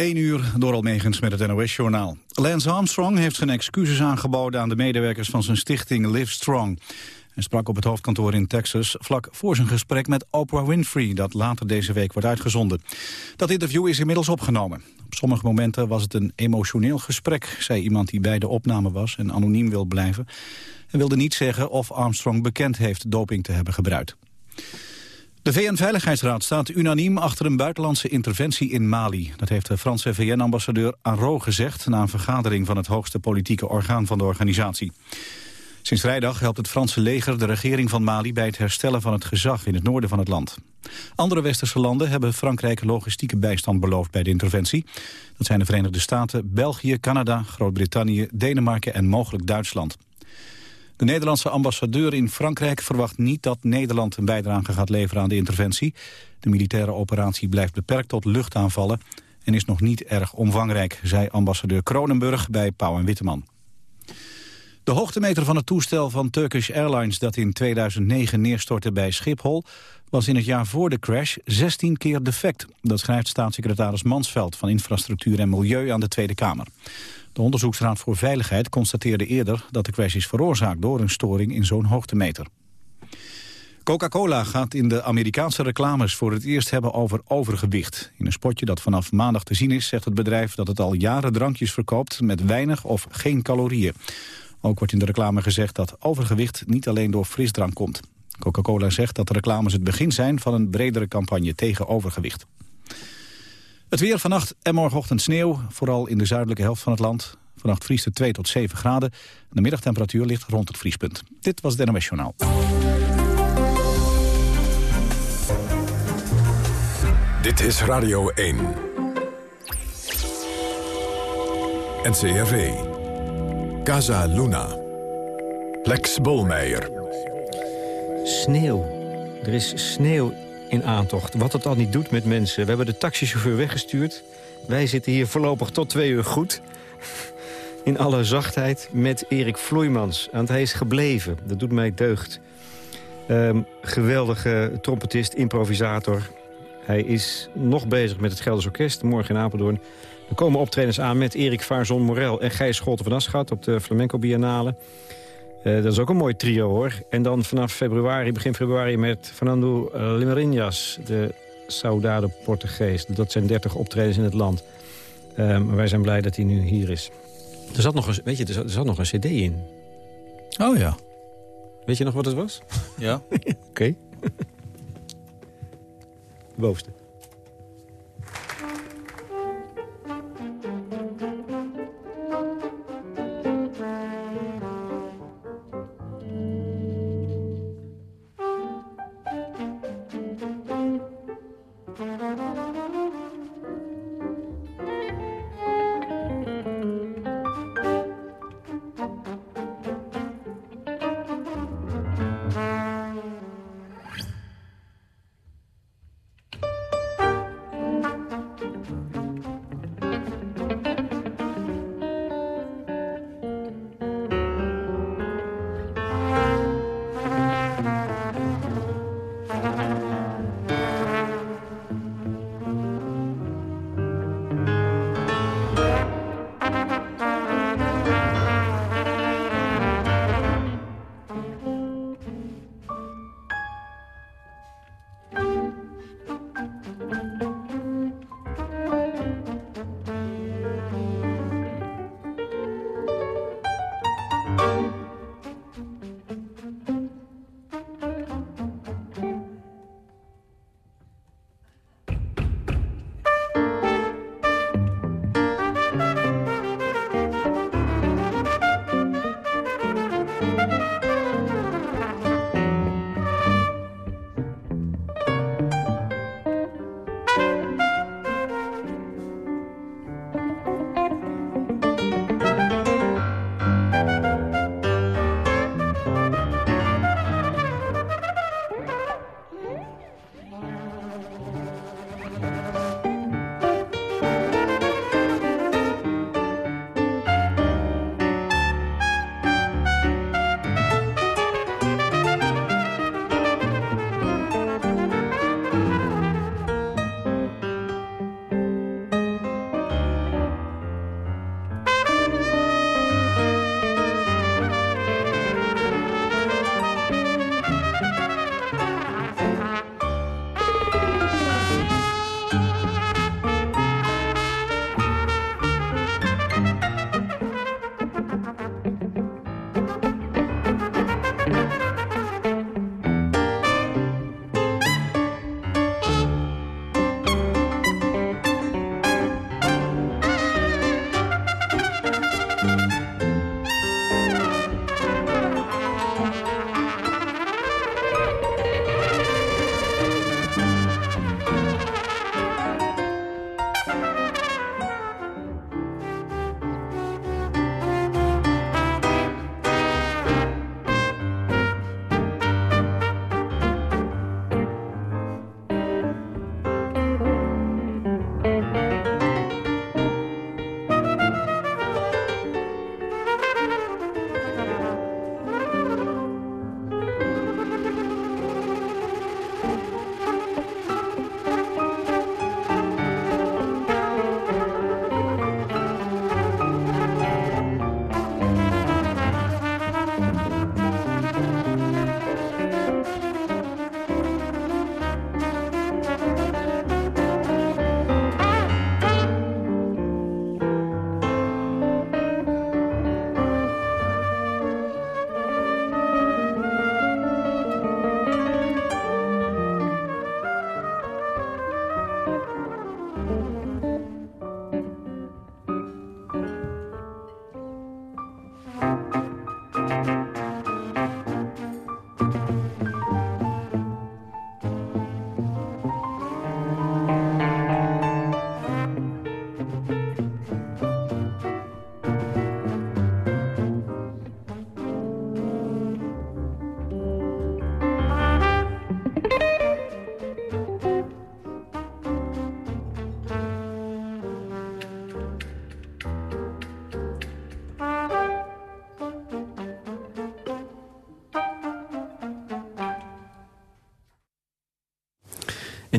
1 uur door Almegens met het NOS-journaal. Lance Armstrong heeft zijn excuses aangeboden aan de medewerkers van zijn stichting Live Strong. Hij sprak op het hoofdkantoor in Texas vlak voor zijn gesprek met Oprah Winfrey... dat later deze week wordt uitgezonden. Dat interview is inmiddels opgenomen. Op sommige momenten was het een emotioneel gesprek... zei iemand die bij de opname was en anoniem wil blijven. Hij wilde niet zeggen of Armstrong bekend heeft doping te hebben gebruikt. De VN-veiligheidsraad staat unaniem achter een buitenlandse interventie in Mali. Dat heeft de Franse VN-ambassadeur Arro gezegd... na een vergadering van het hoogste politieke orgaan van de organisatie. Sinds vrijdag helpt het Franse leger de regering van Mali... bij het herstellen van het gezag in het noorden van het land. Andere westerse landen hebben Frankrijk logistieke bijstand beloofd bij de interventie. Dat zijn de Verenigde Staten, België, Canada, Groot-Brittannië, Denemarken en mogelijk Duitsland. De Nederlandse ambassadeur in Frankrijk verwacht niet dat Nederland een bijdrage gaat leveren aan de interventie. De militaire operatie blijft beperkt tot luchtaanvallen en is nog niet erg omvangrijk, zei ambassadeur Kronenburg bij Pauw en Witteman. De hoogtemeter van het toestel van Turkish Airlines dat in 2009 neerstortte bij Schiphol was in het jaar voor de crash 16 keer defect. Dat schrijft staatssecretaris Mansveld van Infrastructuur en Milieu aan de Tweede Kamer. De Onderzoeksraad voor Veiligheid constateerde eerder dat de crash is veroorzaakt door een storing in zo'n hoogtemeter. Coca-Cola gaat in de Amerikaanse reclames voor het eerst hebben over overgewicht. In een spotje dat vanaf maandag te zien is, zegt het bedrijf dat het al jaren drankjes verkoopt met weinig of geen calorieën. Ook wordt in de reclame gezegd dat overgewicht niet alleen door frisdrank komt. Coca-Cola zegt dat de reclames het begin zijn van een bredere campagne tegen overgewicht. Het weer vannacht en morgenochtend sneeuw, vooral in de zuidelijke helft van het land. Vannacht vriest het 2 tot 7 graden. De middagtemperatuur ligt rond het vriespunt. Dit was het NOS Journaal. Dit is Radio 1. NCRV. Casa Luna. Lex Bolmeijer. Sneeuw. Er is sneeuw in aantocht. Wat het al niet doet met mensen. We hebben de taxichauffeur weggestuurd. Wij zitten hier voorlopig tot twee uur goed. In alle zachtheid met Erik Vloeimans. Want hij is gebleven. Dat doet mij deugd. Um, geweldige trompetist, improvisator. Hij is nog bezig met het Gelders Orkest, morgen in Apeldoorn. Er komen optredens aan met Erik Vaarzon Morel en Gijs Scholten van Aschat... op de Flamenco Biennale. Uh, dat is ook een mooi trio, hoor. En dan vanaf februari, begin februari met Fernando Limerinhas... de Saudade Portugees. Dat zijn 30 optredens in het land. Uh, maar wij zijn blij dat hij nu hier is. Er zat nog een, weet je, er zat, er zat nog een cd in. Oh ja. Weet je nog wat het was? Ja. Oké. Okay. bovenste.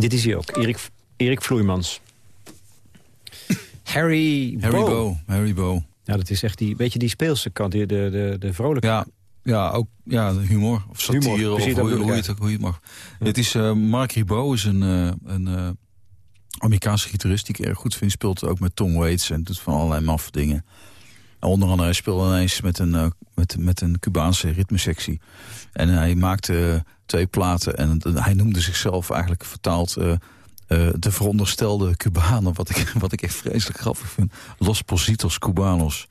En dit is hij ook, Erik, Erik Vloeimans. Harry, Harry Bo. Bo. Harry Bo. Ja, dat is echt die, beetje die speelse kant, die, de, de, de vrolijke. Ja, ja, ook ja, humor of satire Humor, of hoe, hoe, je het, ook- hoe je het mag. Het is uh, Mark Ribot is een, eh, een eh, Amerikaanse gitarist die ik erg goed vind. Speelt ook met Tom Waits en doet van allerlei maffe dingen. En onder andere hij speelde ineens met een, met, met een Cubaanse ritmesectie. En hij maakte twee platen en hij noemde zichzelf eigenlijk vertaald... eh, eh, de veronderstelde Cubanen, wat ik, wat ik echt vreselijk grappig vind. Los Positos Cubanos.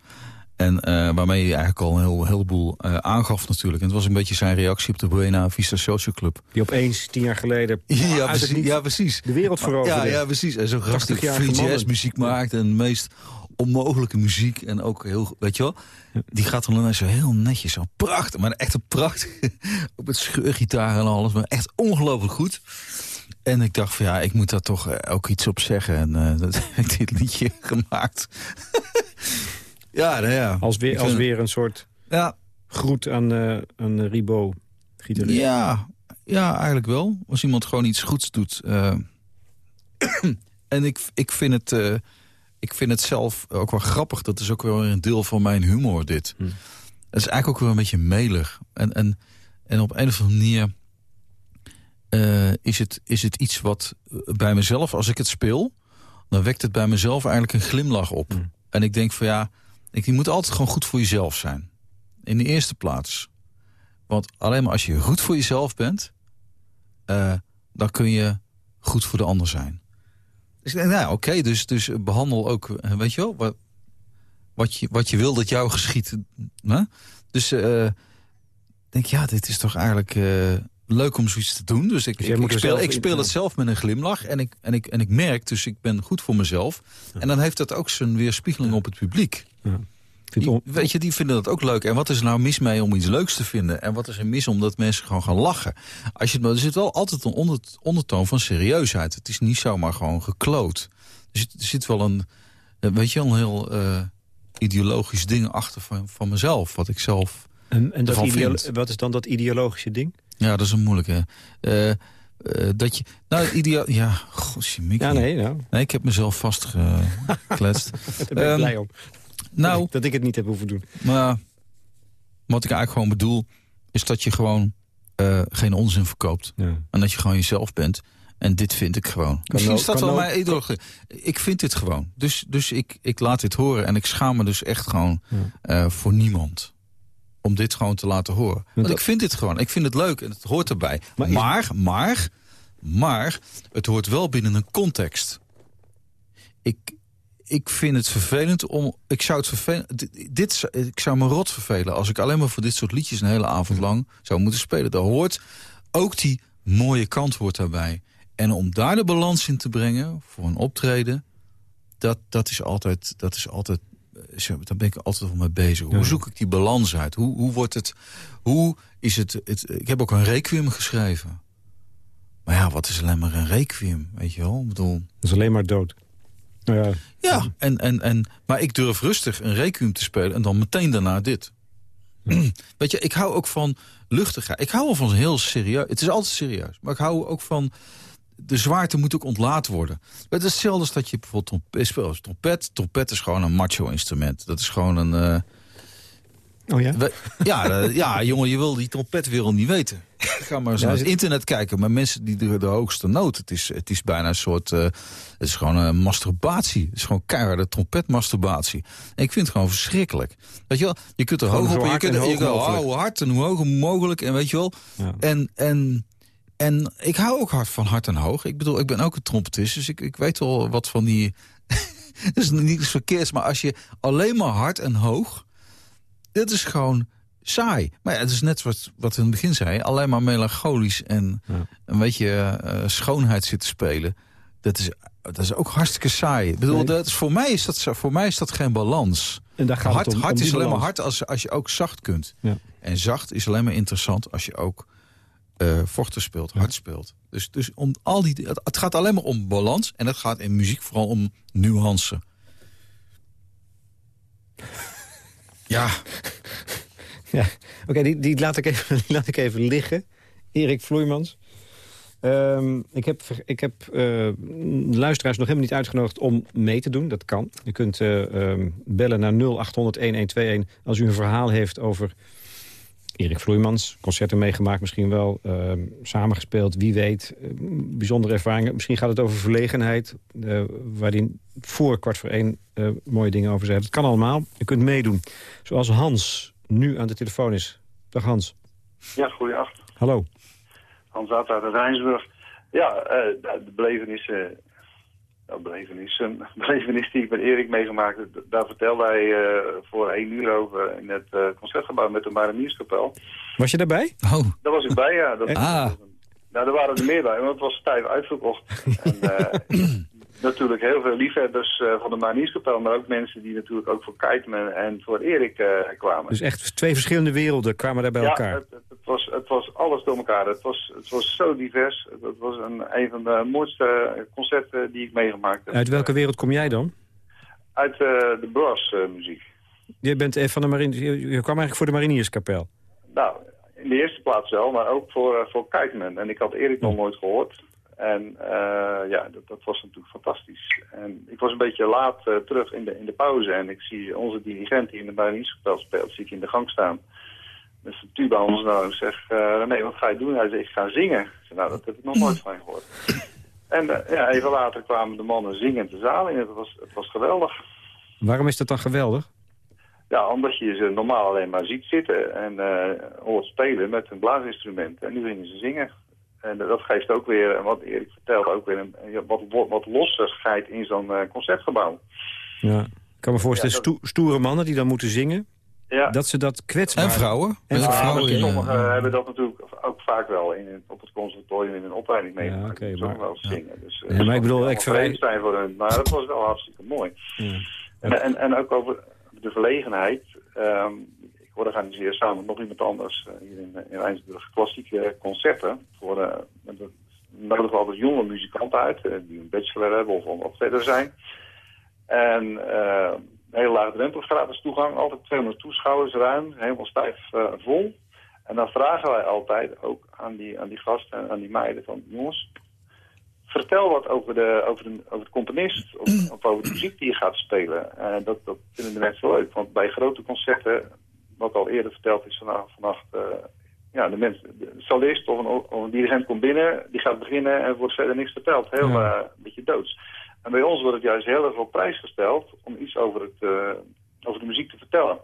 En eh, waarmee hij eigenlijk al een heel, heleboel eh, aangaf natuurlijk. En het was een beetje zijn reactie op de Buena Vista Social Club. Die opeens tien jaar geleden Ja, precies. Ja, precies. de wereld veroverde. Ja, ja, precies. En zo'n gast die 80-jarige free jazz muziek maakt. En de meest onmogelijke muziek. En ook heel, weet je wel. Die gaat dan zo heel netjes. Zo prachtig. Maar echt een prachtige. Ook met scheurgitaar en alles. Maar echt ongelooflijk goed. En ik dacht van ja, ik moet daar toch eh, ook iets op zeggen. En eh, dat heb ik dit liedje gemaakt. ja, nou ja. Als, weer, als weer een soort Ja, groet aan, aan Ribot. Gitarist. Ja, ja, eigenlijk wel. Als iemand gewoon iets goeds doet. en ik, ik, vind het, ik vind het zelf ook wel grappig. Dat is ook wel weer een deel van mijn humor, dit. Hm. Het is eigenlijk ook wel een beetje melig. En, en, en op een of andere manier... eh, is, het, is het iets wat eh, bij mezelf, als ik het speel... dan wekt het bij mezelf eigenlijk een glimlach op. Hm. En ik denk van ja, ik, je moet altijd gewoon goed voor jezelf zijn. In de eerste plaats. Want alleen maar als je goed voor jezelf bent... eh, dan kun je goed voor de ander zijn. Dus ik denk, nou oké, dus, dus behandel ook, eh, weet je wel... Wat, wat, je, wat je wil dat jou geschiet. Hè? Dus eh, denk ja, dit is toch eigenlijk eh, leuk om zoiets te doen. Dus ik, Dus ik, speel, ik speel het zelf met een glimlach. En ik, en, ik, en ik merk, dus ik ben goed voor mezelf. En dan heeft dat ook zijn weerspiegeling op het publiek. Ja. Vind Die, weet je, die vinden dat ook leuk. En wat is er nou mis mee om iets leuks te vinden? En wat is er mis omdat mensen gewoon gaan lachen? Als je, het- er zit wel altijd een onder, ondertoon van serieusheid. Het is niet zomaar gewoon gekloot. Er zit, er zit wel een, eh, weet je, een heel eh, ideologisch ding achter van, van mezelf. Wat ik zelf... en, en dat vindt. wat is dan dat ideologische ding? Ja, dat is een moeilijke. Eh, dat je... Nou, het idea Ja, godzijdank. Ja, nee, nou, Nee, ik heb mezelf vastgekletst. daar ben ik Ehm, blij om. Nou, Dat ik het niet heb hoeven doen. Maar wat ik eigenlijk gewoon bedoel... is dat je gewoon eh, geen onzin verkoopt. Ja. En dat je gewoon jezelf bent. En dit vind ik gewoon. Misschien is dat wel mijn ideologie. Ik vind dit gewoon. Dus, dus ik, ik laat dit horen. En ik schaam me dus echt gewoon Ja. eh, voor niemand. Om dit gewoon te laten horen. Want dat- ik vind dit gewoon. Ik vind het leuk en het hoort erbij. Maar maar, maar, het hoort wel binnen een context. Ik, ik vind het vervelend om... Ik zou het vervelend... Dit, ik zou me rot vervelen als ik alleen maar voor dit soort liedjes... een hele avond lang zou moeten spelen. Daar hoort ook die mooie kant hoort daarbij. En om daar de balans in te brengen voor een optreden... dat, dat is altijd... Dat is altijd eh, daar ben ik altijd wel mee bezig. Hoe zoek ik die balans uit? Hoe, hoe wordt het... Hoe is het, het... Ik heb ook een requiem geschreven. Maar ja, wat is alleen maar een requiem? Weet je wel? Ik bedoel... Dat is alleen maar dood. Ja, Ja, en, en, en, maar ik durf rustig een requiem te spelen en dan meteen daarna dit. Weet je, ik hou ook van luchtigheid. Ik hou wel van heel serieus. Het is altijd serieus. Maar ik hou ook van... De zwaarte moet ook ontlaat worden. Het is hetzelfde als dat je bijvoorbeeld trompet speelt. Trompet, trompet is gewoon een macho-instrument. Dat is gewoon een... eh, oh ja? we- ja, eh, ja, jongen, je wil die trompetwereld niet weten. Ga maar eens Ja, naar het internet kijken. Maar mensen die de, de hoogste noot. Het is, het is bijna een soort... eh, het is gewoon een masturbatie. Het is gewoon keiharde trompetmasturbatie. En ik vind het gewoon verschrikkelijk. Weet je wel, je kunt er Gewoon hoog op... Je kunt er hoog hoe hard en hoe hoog mogelijk. En weet je wel... Ja. En, en, en ik hou ook hard van hard en hoog. Ik bedoel, ik ben ook een trompetist. Dus ik, ik weet wel wat van die... Is niet iets verkeerds. Maar als je alleen maar hard en hoog... Dit is gewoon saai. Maar ja, het is net wat, wat we in het begin zei. Alleen maar melancholisch en Ja. een beetje eh, schoonheid zitten spelen. Dat is, dat is ook hartstikke saai. Ik bedoel, Nee. dat is, voor, mij is dat, voor mij is dat geen balans. En daar gaat hard het om. hard om is alleen maar hard als, als je ook zacht kunt. Ja. En zacht is alleen maar interessant als je ook eh vochten speelt, hard speelt. Dus, dus om al die, het, het gaat alleen maar om balans. En het gaat in muziek vooral om nuance. Ja, Ja. Oké, die, die, laat ik even, laat ik even liggen. Erik Vloeimans. Ehm, ik heb, ik heb uh, luisteraars nog helemaal niet uitgenodigd om mee te doen. Dat kan. Je kunt uh, um, bellen naar 0800-1121 als u een verhaal heeft over Erik Vloeimans. Concerten meegemaakt, misschien wel uh, samengespeeld. Wie weet, uh, bijzondere ervaringen. Misschien gaat het over verlegenheid. Uh, waar hij voor kwart voor één mooie dingen over zei. Het kan allemaal. Je kunt meedoen. Zoals Hans nu aan de telefoon is. Dag Hans. Ja, goeiedag. Hallo. Hans uit Rijnsburg. Ja, de belevenis nou, belevenis, een belevenis die ik met Erik meegemaakt heb, daar vertelde hij uh, voor één uur over in het uh, concertgebouw met de Marinierskapel. Was je daarbij? Oh. Daar was ik bij, ja. Dat, ah. Dat, nou, daar waren er meer bij, want het was stijf uitverkocht. en, uh, natuurlijk heel veel liefhebbers van de Marinierskapel, maar ook mensen die natuurlijk ook voor Kiteman en voor Erik kwamen. Dus echt twee verschillende werelden kwamen daar bij ja, elkaar? Het, het, was, het was alles door elkaar. Het was, het was zo divers. Het was een, een van de mooiste concerten die ik meegemaakt heb. Uit welke wereld kom jij dan? Uit uh, de brassmuziek. je, bent van de marine, je, je kwam eigenlijk voor de Marinierskapel? Nou, in de eerste plaats wel, maar ook voor, voor Kijkman. En ik had Erik nog nooit gehoord. En uh, ja, dat, dat, was natuurlijk fantastisch. En ik was een beetje laat uh, terug in de, in de pauze. En ik zie onze dirigent die in de Marinierskapel speelt, zie ik in de gang staan. Met zijn tuba ons nou. Ik zeg, uh, René, wat ga je doen? Hij zegt, ik ga zingen. Ik zeg, nou, dat heb ik nog nooit van gehoord. En uh, ja, even later kwamen de mannen zingend de zaal in. Het was, het was geweldig. Waarom is dat dan geweldig? Ja, omdat je ze normaal alleen maar ziet zitten en uh, hoort spelen met een blaasinstrument. En nu gingen ze zingen. En dat geeft ook weer, wat Erik vertelde, ook weer een, wat, wat lossigheid in zo'n concertgebouw. Ja, ik kan me voorstellen, ja, dat... stoere mannen die dan moeten zingen. Ja. Dat ze dat kwetsbaar... En vrouwen. En ja, vrouwen, Sommigen ja. hebben dat natuurlijk ook vaak wel in, op het conservatorium in een opleiding meegemaakt. Ja, okay, maar, wel zingen. Dus, ja, maar ik bedoel, ik verwijs... zijn voor hun, maar dat was wel hartstikke mooi. En, en, en ook over de verlegenheid. Um, ik organiseer samen met nog iemand anders uh, hier in, in Rijnsburg klassieke concerten. Voor, uh, we nodigen altijd jonge muzikanten uit, die een bachelor hebben of wat verder zijn. En uh, heel laag drempel, gratis toegang, altijd 200 toeschouwers ruim, helemaal stijf vol. En dan vragen wij altijd ook aan die, aan die gasten en aan die meiden van, jongens, vertel wat over de, over de, over de componist of, over de muziek die je gaat spelen. Dat, dat vinden de mensen leuk, want bij grote concerten, wat al eerder verteld is vannacht, vannacht uh, ja, de, mens, de solist of een, of een dirigent komt binnen, die gaat beginnen en wordt verder niks verteld. Heel ja. uh, een beetje doods. En bij ons wordt het juist heel erg op prijs gesteld om iets over, het, uh, over de muziek te vertellen.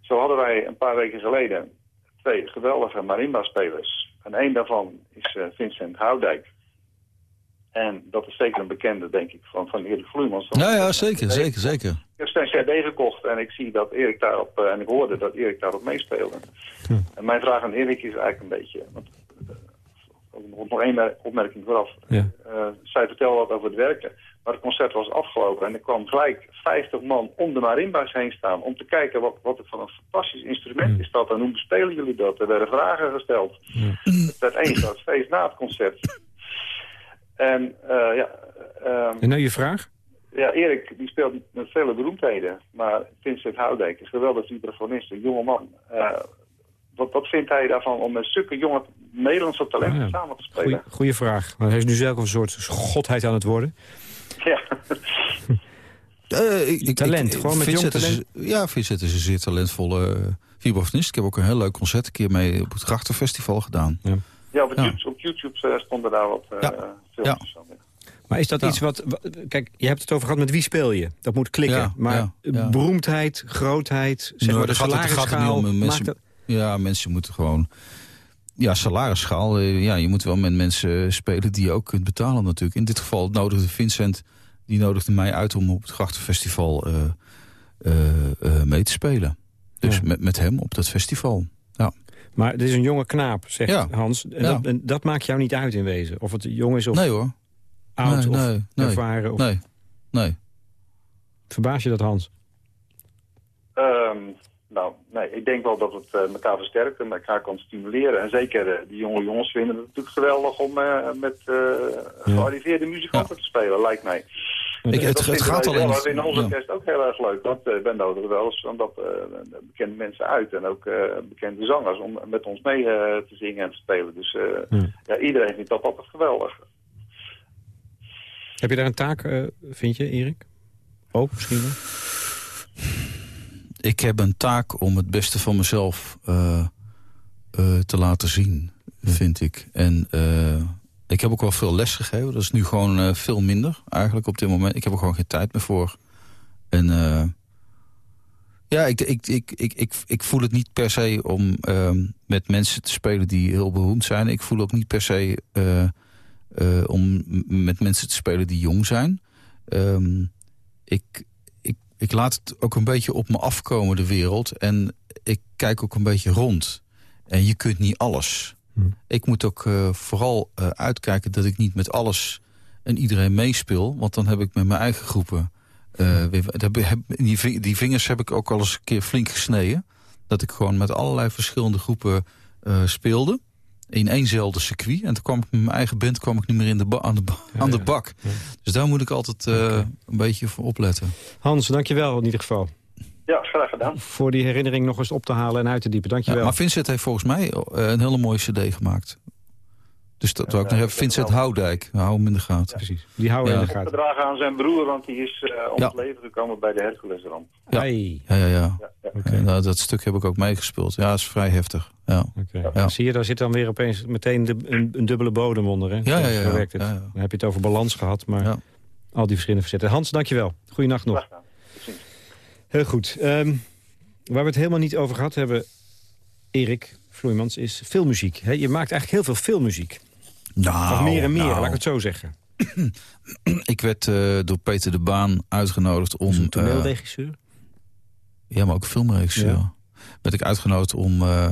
Zo hadden wij een paar weken geleden twee geweldige marimba-spelers. En één daarvan is uh, Vincent Houdijk. En dat is zeker een bekende, denk ik, van, van Erik Vloeimans. Ja, ja, zeker, zeker, zeker. Ik heb zijn cd gekocht en ik zie dat Erik daarop, uh, en ik hoorde dat Erik daarop meespeelde. Hm. En mijn vraag aan Erik is eigenlijk een beetje... Want, nog één opmerking vooraf. Ja. Uh, zij vertelde wat over het werken. Maar het concert was afgelopen en er kwam gelijk 50 man om de marimba's heen staan... om te kijken wat, wat het van een fantastisch instrument is dat en hoe bespelen jullie dat. Er werden vragen gesteld. Ja. Het werd één groot feest na het concert. En uh, ja... Um, en nou je vraag? Ja, Erik die speelt met vele beroemdheden. Maar Vincent Houdijk is geweldig vibrafonist, een jonge man. Uh, wat, wat vindt hij daarvan om met zulke jonge Nederlandse talenten Ah, ja. samen te spelen? Goeie vraag. Maar hij is nu zelf een soort godheid aan het worden. Ja. Uh, ik, talent, ik, gewoon met jong talent. Is, ja, Vincent is een zeer talentvolle uh, vibrafonist. Ik heb ook een heel leuk concert een keer mee op het Grachtenfestival gedaan. Ja, ja, op, Ja. YouTube, op YouTube uh, stonden daar wat uh, Ja. filmpjes van. Maar is dat Ja. iets wat... wa- Kijk, je hebt het over gehad met wie speel je. Dat moet klikken. Ja, maar ja, ja. beroemdheid, grootheid, zeg maar de daar gaat het- daar gaat het niet salarisschaal... om. Mensen- dat- Ja, mensen moeten gewoon... Ja, salarisschaal. eh, ja, je moet wel met mensen spelen die je ook kunt betalen natuurlijk. In dit geval nodigde Vincent, die nodigde mij uit om op het Grachtenfestival eh, eh, eh, mee te spelen. Dus Ja. met, met hem op dat festival. Ja. Maar het is een jonge knaap, zegt Ja. Hans. En, Ja. dat, en dat maakt jou niet uit in wezen. Of het jong is of Nee hoor. oud nee, of nee, nee. ervaren. Of... Nee, nee. Verbaas je dat, Hans? Um, nou, nee, ik denk wel dat het uh, elkaar versterkt en elkaar kan stimuleren. En zeker uh, die jonge jongens vinden het natuurlijk geweldig om uh, met gearriveerde muzikanten te spelen, lijkt mij. Ik, het, Dat gaat wij alleen... zelf in onze ja. orkest ook heel erg leuk. Want uh, wij nodigen wel eens omdat, uh, bekende mensen uit en ook uh, bekende zangers om met ons mee uh, te zingen en te spelen. Dus Ja. ja, iedereen vindt dat altijd geweldig. Heb je daar een taak, eh, vind je, Erik? Ook misschien wel? Ik heb een taak om het beste van mezelf eh, eh, te laten zien, vind ik. En eh, ik heb ook wel veel les gegeven. Dat is nu gewoon eh, veel minder eigenlijk op dit moment. Ik heb er gewoon geen tijd meer voor. En eh, ja, ik, ik, ik, ik, ik, ik voel het niet per se om ehm, met mensen te spelen die heel beroemd zijn. Ik voel ook niet per se eh, om met mensen te spelen die jong zijn. Ehm, ik, ik, ik laat het ook een beetje op me afkomen, de wereld. En ik kijk ook een beetje rond. En je kunt niet alles. Ik moet ook eh, vooral eh, uitkijken dat ik niet met alles en iedereen meespeel. Want dan heb ik met mijn eigen groepen... eh, die, ving- die vingers heb ik ook al eens een keer flink gesneden. Dat ik gewoon met allerlei verschillende groepen speelde. In éénzelfde circuit. En toen kwam ik met mijn eigen band kwam ik niet meer in de aan, de ba- Ja, aan de ja. bak. Ja. Dus daar moet ik altijd een beetje voor opletten. Hans, dankjewel in ieder geval. Ja, graag gedaan. Voor die herinnering nog eens op te halen en uit te diepen. Ja, Dankjewel. maar Vincent heeft volgens mij eh, een hele mooie cd gemaakt. Dus dat wou ik nog Ja, even. Vincent. Houdijk. We houden hem in de gaten. Precies. Die houden Ja. in de gaten. Opgedragen aan zijn broer, want die is uh, om Ja. het leven gekomen bij de Herculesramp. Ja. Ja, ja, ja. Ja, ja. Oké. Ja, nou, dat stuk heb ik ook meegespeeld. Ja, dat is vrij heftig. Ja. Oké. Ja. Zie je, daar zit dan weer opeens meteen de, een, een dubbele bodem onder. Hè? Ja, ja, ja, Zo ja. werkt het. Ja, ja. Dan heb je het over balans gehad, maar Ja. al die verschillende facetten. Hans, dankjewel. Goeienacht nog. Graag gedaan. Tot ziens. Heel goed. Ehm, waar we het helemaal niet over gehad hebben, Erik Vloeimans, is filmmuziek. Je maakt eigenlijk heel veel filmmuziek. Nou, of meer en meer, nou, laat ik het zo zeggen. ik werd eh, door Peter de Baan uitgenodigd om... Een eh, toneelregisseur. ja, maar ook filmregisseur. Ja. Werd ik uitgenodigd om... eh,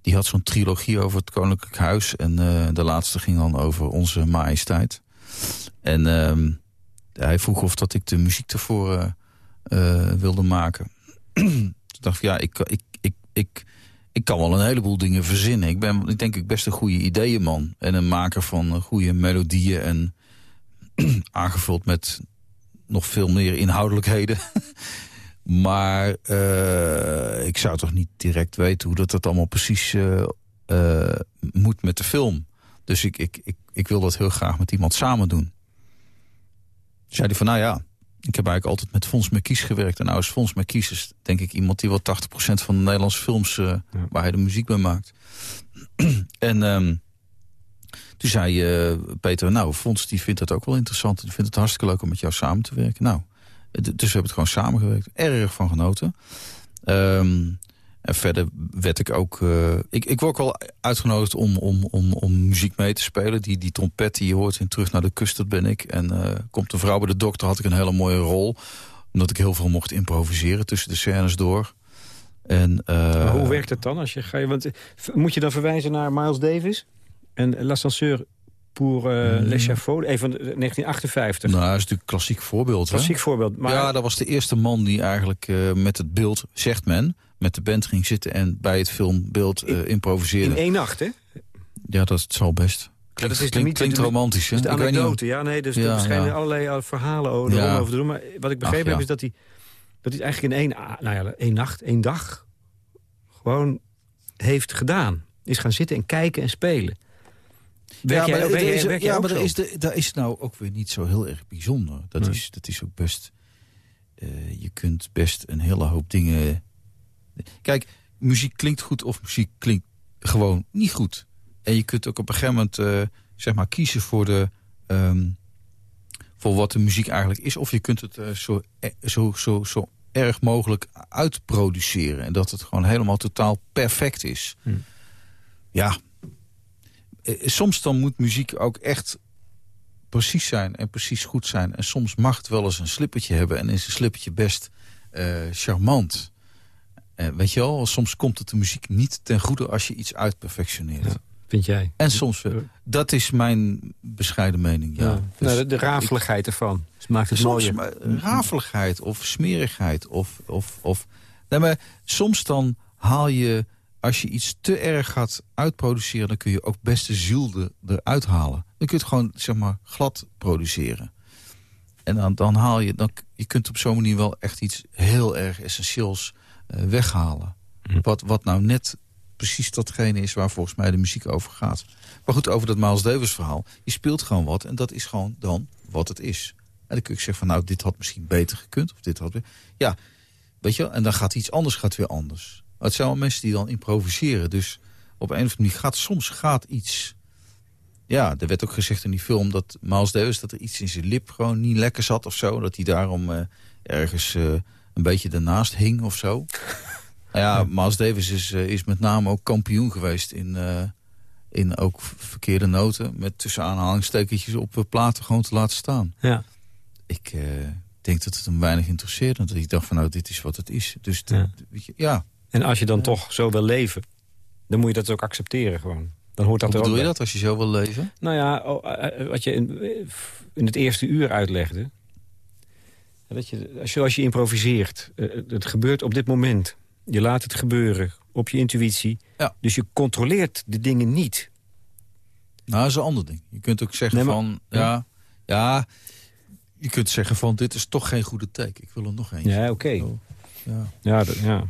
die had zo'n trilogie over het Koninklijk Huis. En de laatste ging dan over onze majesteit. En ehm, hij vroeg of dat ik de muziek ervoor eh, wilde maken. Toen dacht ik, ja, ik, ik, ik, ik, ik kan wel een heleboel dingen verzinnen. Ik ben ik denk ik best een goede ideeënman. En een maker van eh, goede melodieën. En aangevuld met nog veel meer inhoudelijkheden. maar eh, ik zou toch niet direct weten hoe dat, dat allemaal precies eh, eh, moet met de film. Dus ik, ik, ik, ik wil dat heel graag met iemand samen doen. Zei hij van, nou ja, ik heb eigenlijk altijd met Fons Merkies gewerkt. En nou is Fons Merkies is denk ik iemand die wel 80% van de Nederlandse films... eh, waar hij de muziek bij maakt. en ehm, toen zei eh, Peter, nou, Fons die vindt dat ook wel interessant. Die vindt het hartstikke leuk om met jou samen te werken. Nou, d- dus we hebben het gewoon samengewerkt. Erg van genoten. Ehm, en verder werd ik ook... eh, ik, ik word ook wel uitgenodigd om, om, om, om muziek mee te spelen. Die, die trompet die je hoort in Terug naar de Kust, dat ben ik. En eh, komt een vrouw bij de dokter, had ik een hele mooie rol. Omdat ik heel veel mocht improviseren tussen de scènes door. En, eh, hoe werkt het dan? Als je, ga je, want, moet je dan verwijzen naar Miles Davis? En L'Ascenseur pour uh, Mm. even van 1958. Nou, dat is natuurlijk een klassiek voorbeeld. hè? Klassiek voorbeeld. Maar Ja, dat was de eerste man die eigenlijk met het beeld, zegt men... met de band ging zitten en bij het filmbeeld eh in improviseerde. één nacht, hè? Ja, dat zal best. Klinkt, dat is de klinkt, romantisch, hè? Dus de anekdote, ja, nee. Dus Ja, er ja. allerlei eh, verhalen over, Ja. over te doen. Maar wat ik begrepen Ach, ja. heb, is dat hij, dat hij het eigenlijk in één, ah, nou ja, één nacht, één dag... gewoon heeft gedaan. Is gaan zitten en kijken en spelen. Werk ja, jij, maar, werk jij- is, werk jij ja, maar is, de, daar is nou ook weer niet zo heel erg bijzonder. Dat, Nee. is, dat is ook best... eh, je kunt best een hele hoop dingen... Kijk, muziek klinkt goed of muziek klinkt gewoon niet goed. En je kunt ook op een gegeven moment eh, zeg maar kiezen voor, de, ehm, voor wat de muziek eigenlijk is. Of je kunt het eh, zo, eh, zo, zo, zo erg mogelijk uitproduceren. En dat het gewoon helemaal totaal perfect is. Hm. Ja, eh, soms dan moet muziek ook echt precies zijn en precies goed zijn. En soms mag het wel eens een slippertje hebben. En is een slippertje best charmant. Eh, weet je wel, soms komt het de muziek niet ten goede als je iets uitperfectioneert. Ja. Vind jij? En soms wel. Dat is mijn bescheiden mening, ja. Ja. Dus Nou, de, de rafeligheid ervan. Dus maakt het soms mooier. eh, rafeligheid of smerigheid. Of, of, of, nee, maar soms dan haal je, als je iets te erg gaat uitproduceren... dan kun je ook best de ziel er, eruit halen. Dan kun je het gewoon, zeg maar, glad produceren. En dan, dan haal je, dan, je kunt op zo'n manier wel echt iets heel erg essentieels weghalen. Hm. Wat, wat nou net precies datgene is waar volgens mij de muziek over gaat. Maar goed, over dat Miles Davis verhaal. Je speelt gewoon wat en dat is gewoon dan wat het is. En dan kun je zeggen van nou, dit had misschien beter gekund. Of dit had Ja, weet je wel. En dan gaat iets anders gaat weer anders. Maar het zijn wel mensen die dan improviseren. Dus op een of andere manier gaat soms gaat iets... Ja, er werd ook gezegd in die film dat Miles Davis... dat er iets in zijn lip gewoon niet lekker zat of zo. Dat hij daarom uh, ergens uh, een beetje ernaast hing of zo. ja, Miles Davis is, uh, is met name ook kampioen geweest in in ook verkeerde noten... met tussen aanhalingstekentjes op platen gewoon te laten staan. Ja. Ik uh, denk dat het hem weinig interesseert. Dat ik dacht van nou, dit is wat het is. Dus ja. Weet je, ja. En als je dan toch zo wil leven... dan moet je dat ook accepteren gewoon. Dan hoort dat Hoe bedoel ook je dat, als je zo wil leven? Nou ja, oh, eh, wat je in, in het eerste uur uitlegde... Dat je, als, je, improviseert, uh, het gebeurt op dit moment. Je laat het gebeuren op je intuïtie. Ja. Dus je controleert de dingen niet. Nou, dat is een ander ding. Je kunt ook zeggen Nee, maar- van... Ja, ja, je kunt zeggen van dit is toch geen goede take. Ik wil er nog eentje. Ja, oké. Ja. Ja, dat- ja.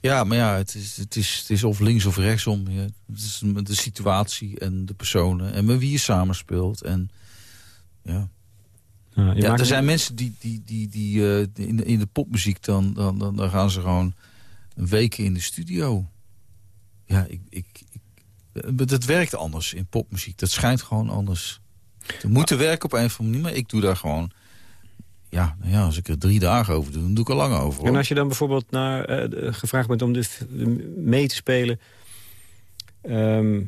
Ja, maar ja, het is, het is, het is of links of rechtsom. Ja. Het is de situatie en de personen en met wie je samenspeelt. En, ja. Ja, er zijn mensen die, die, die, die, eh, in, de, in de popmuziek, dan, dan, dan, dan gaan ze gewoon weken in de studio. Ja, ik, ik, ik, eh, dat werkt anders in popmuziek. Dat schijnt gewoon anders te moeten werken op een of andere manier. Maar ik doe daar gewoon... Ja, nou ja, als ik er drie dagen over doe, dan doe ik er lang over. En als je dan bijvoorbeeld naar, eh, gevraagd bent om de- mee te spelen... ehm,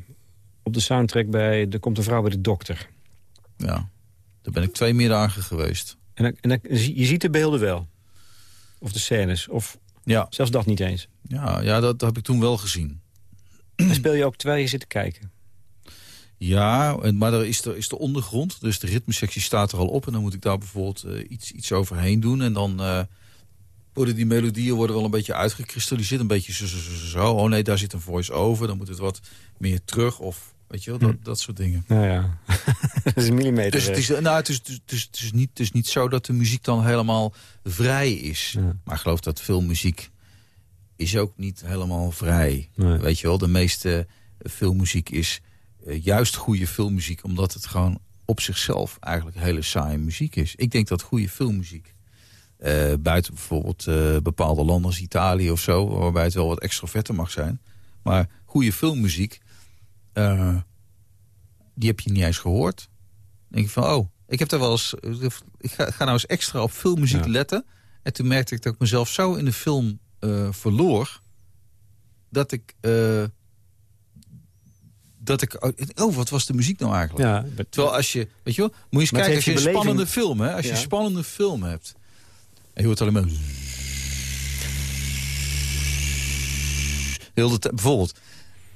op de soundtrack bij Er komt een vrouw bij de dokter. Ja, daar ben ik twee middagen geweest. En, dan- en dan je ziet de beelden wel. Of de scènes. Of Ja, zelfs dat niet eens. ja, ja dat, dat heb ik toen wel gezien. Dan speel je ook terwijl je zit te kijken. Ja, en- maar er is, de, is de ondergrond, dus de ritmesectie staat er al op. En dan moet ik daar bijvoorbeeld eh, iets, iets overheen doen. En dan eh, worden die melodieën worden wel een beetje uitgekristalliseerd. Een beetje zo, zo, zo, zo. Oh nee, daar zit een voice-over. Dan moet het wat meer terug of weet je wel, dat, Hm. dat soort dingen. Nou ja, dat is een millimeter. Dus het is, nou, het, is, het, niet, het is niet zo dat de muziek dan helemaal vrij is. Ja. Maar ik geloof dat veel muziek is ook niet helemaal vrij. Nee. Weet je wel, de meeste filmmuziek is eh, juist goede filmmuziek... omdat het gewoon op zichzelf eigenlijk hele saaie muziek is. Ik denk dat goede filmmuziek... eh, buiten bijvoorbeeld eh, bepaalde landen als Italië of zo... waarbij het wel wat extroverter mag zijn. Maar goede filmmuziek... eh, die heb je niet eens gehoord. Dan denk ik van, oh, ik heb daar wel eens... Ik ga, ga nou eens extra op filmmuziek Ja. letten. En toen merkte ik dat ik mezelf zo in de film eh, verloor... dat ik... eh, dat ik... Oh, wat was de muziek nou eigenlijk? Ja, maar- Terwijl als je... Weet je wel, moet je eens kijken als je een je beleving- spannende film... Hè, als je een spannende film hebt... en je hoort alleen maar... Heel de tijd, bijvoorbeeld.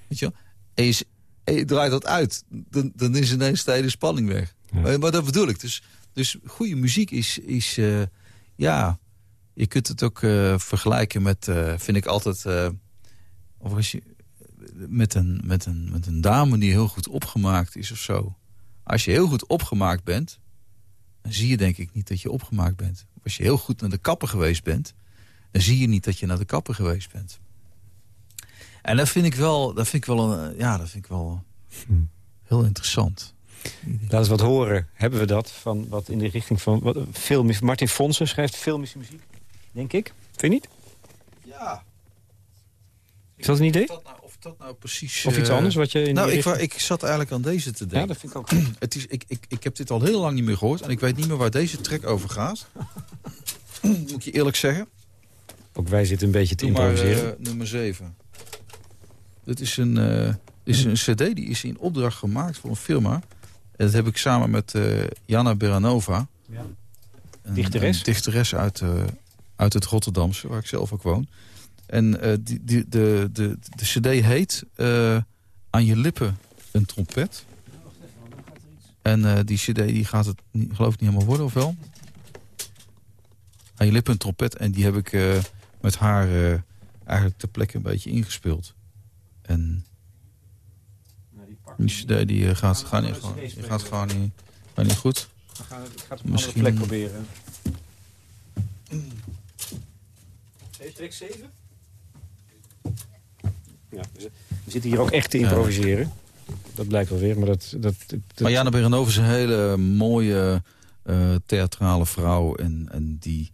Weet je wel? En je, en je draait dat uit. Dan, dan is ineens de hele spanning weg. Ja. Maar, maar dat bedoel ik. Dus, dus goede muziek is... is eh, ja, je kunt het ook eh, vergelijken met... eh, vind ik altijd... of als je, met, een, met, een, met een dame die heel goed opgemaakt is of zo. Als je heel goed opgemaakt bent... dan zie je denk ik niet dat je opgemaakt bent. Of als je heel goed naar de kapper geweest bent... dan zie je niet dat je naar de kapper geweest bent. En dat vind ik wel, dat vind ik wel, een, ja, dat vind ik wel heel interessant. Laat eens wat horen. Hebben we dat? Van wat in de richting van wat, film. Martin Fonsen schrijft filmische muziek. Denk ik. Vind je niet? Ja. Is dat een idee? Of dat nou, of dat nou precies... Of iets eh, anders wat je in Nou, ik, richting- ik zat eigenlijk aan deze te denken. Ja, dat vind ik ook. Het is, ik, ik, ik heb dit al heel lang niet meer gehoord. En ik weet niet meer waar deze track over gaat. Moet ik je eerlijk zeggen. Ook wij zitten een beetje te improviseren. eh, nummer 7. Dit is een, eh, is een cd die is in opdracht gemaakt voor een firma. En dat heb ik samen met eh, Jana Beranova. Ja. Een, Dichteres? Een dichteres uit, eh, uit het Rotterdamse, waar ik zelf ook woon. En die, die, de, de, de cd heet Aan je lippen een trompet. En die cd die gaat het niet, geloof ik niet helemaal worden, of wel? Aan je lippen een trompet. En die heb ik met haar eigenlijk ter plekke een beetje ingespeeld. En die cd die eh, gaat, gaat, niet, gewoon, die gaat gewoon niet, niet goed. We gaan het, ik ga het op een andere plek proberen. Heeft 7? Ja, we zitten hier ook echt te improviseren. Dat blijkt wel weer, maar dat... dat, dat Marianne Berenhoven is een hele mooie uh, theatrale vrouw. En, en die,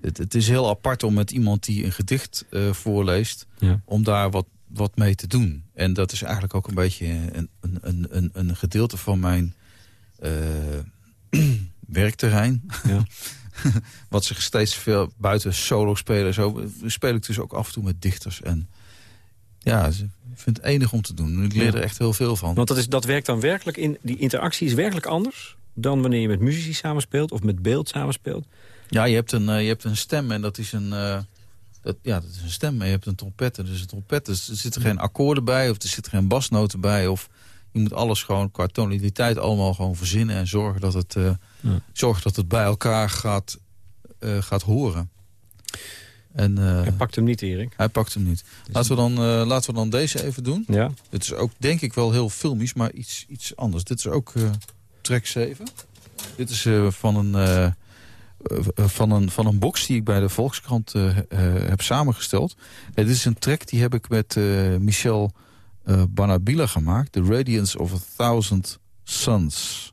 het, het, is heel apart om met iemand die een gedicht uh, voorleest... Ja. om daar wat, wat mee te doen. En dat is eigenlijk ook een beetje een, een, een, een gedeelte van mijn uh, werkterrein. Ja. wat zich steeds veel buiten solo spelen. Zo speel ik dus ook af en toe met dichters. En ja, ik vind het enig om te doen. Ik leer er echt heel veel van. Want dat, is, dat werkt dan werkelijk in... Die interactie is werkelijk anders dan wanneer je met muzici samenspeelt... of met beeld samenspeelt? Ja, je hebt een, uh, je hebt een stem en dat is een... Uh, dat, ja, dat is een stem. En je hebt een trompet. Dus een trompet, dus er zitten geen akkoorden bij... of er zitten geen basnoten bij... of je moet alles gewoon qua tonaliteit allemaal gewoon verzinnen... en zorgen dat het, uh, ja. zorgen dat het bij elkaar gaat, gaat horen. En, uh, hij pakt hem niet, Erik. Hij pakt hem niet. Laten we, dan, laten we dan deze even doen. Ja. Het is ook denk ik wel heel filmisch, maar iets, iets anders. Dit is ook track 7. Dit is van, een, van, een, van een box die ik bij de Volkskrant heb samengesteld. dit is een track die heb ik met Michel Banabila gemaakt. The Radiance of a Thousand Suns.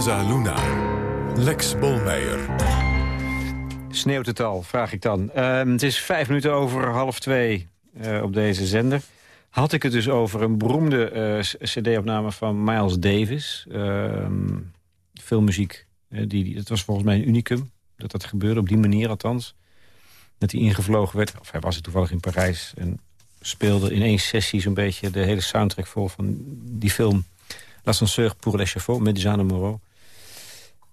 Casa Luna. Lex Bolmeijer. Sneeuwt het al, vraag ik dan. Ehm, het is vijf minuten over half twee uh, op deze zender. Had ik het dus over een beroemde uh, cd-opname van Miles Davis. Uh, filmmuziek. Uh, die, die, dat was volgens mij een unicum. Dat dat gebeurde, op die manier althans. Dat hij ingevlogen werd. Of hij was toevallig in Parijs. En speelde in één sessie zo'n beetje de hele soundtrack vol van die film. L'ascenseur pour l'échafaud met Jeanne Moreau.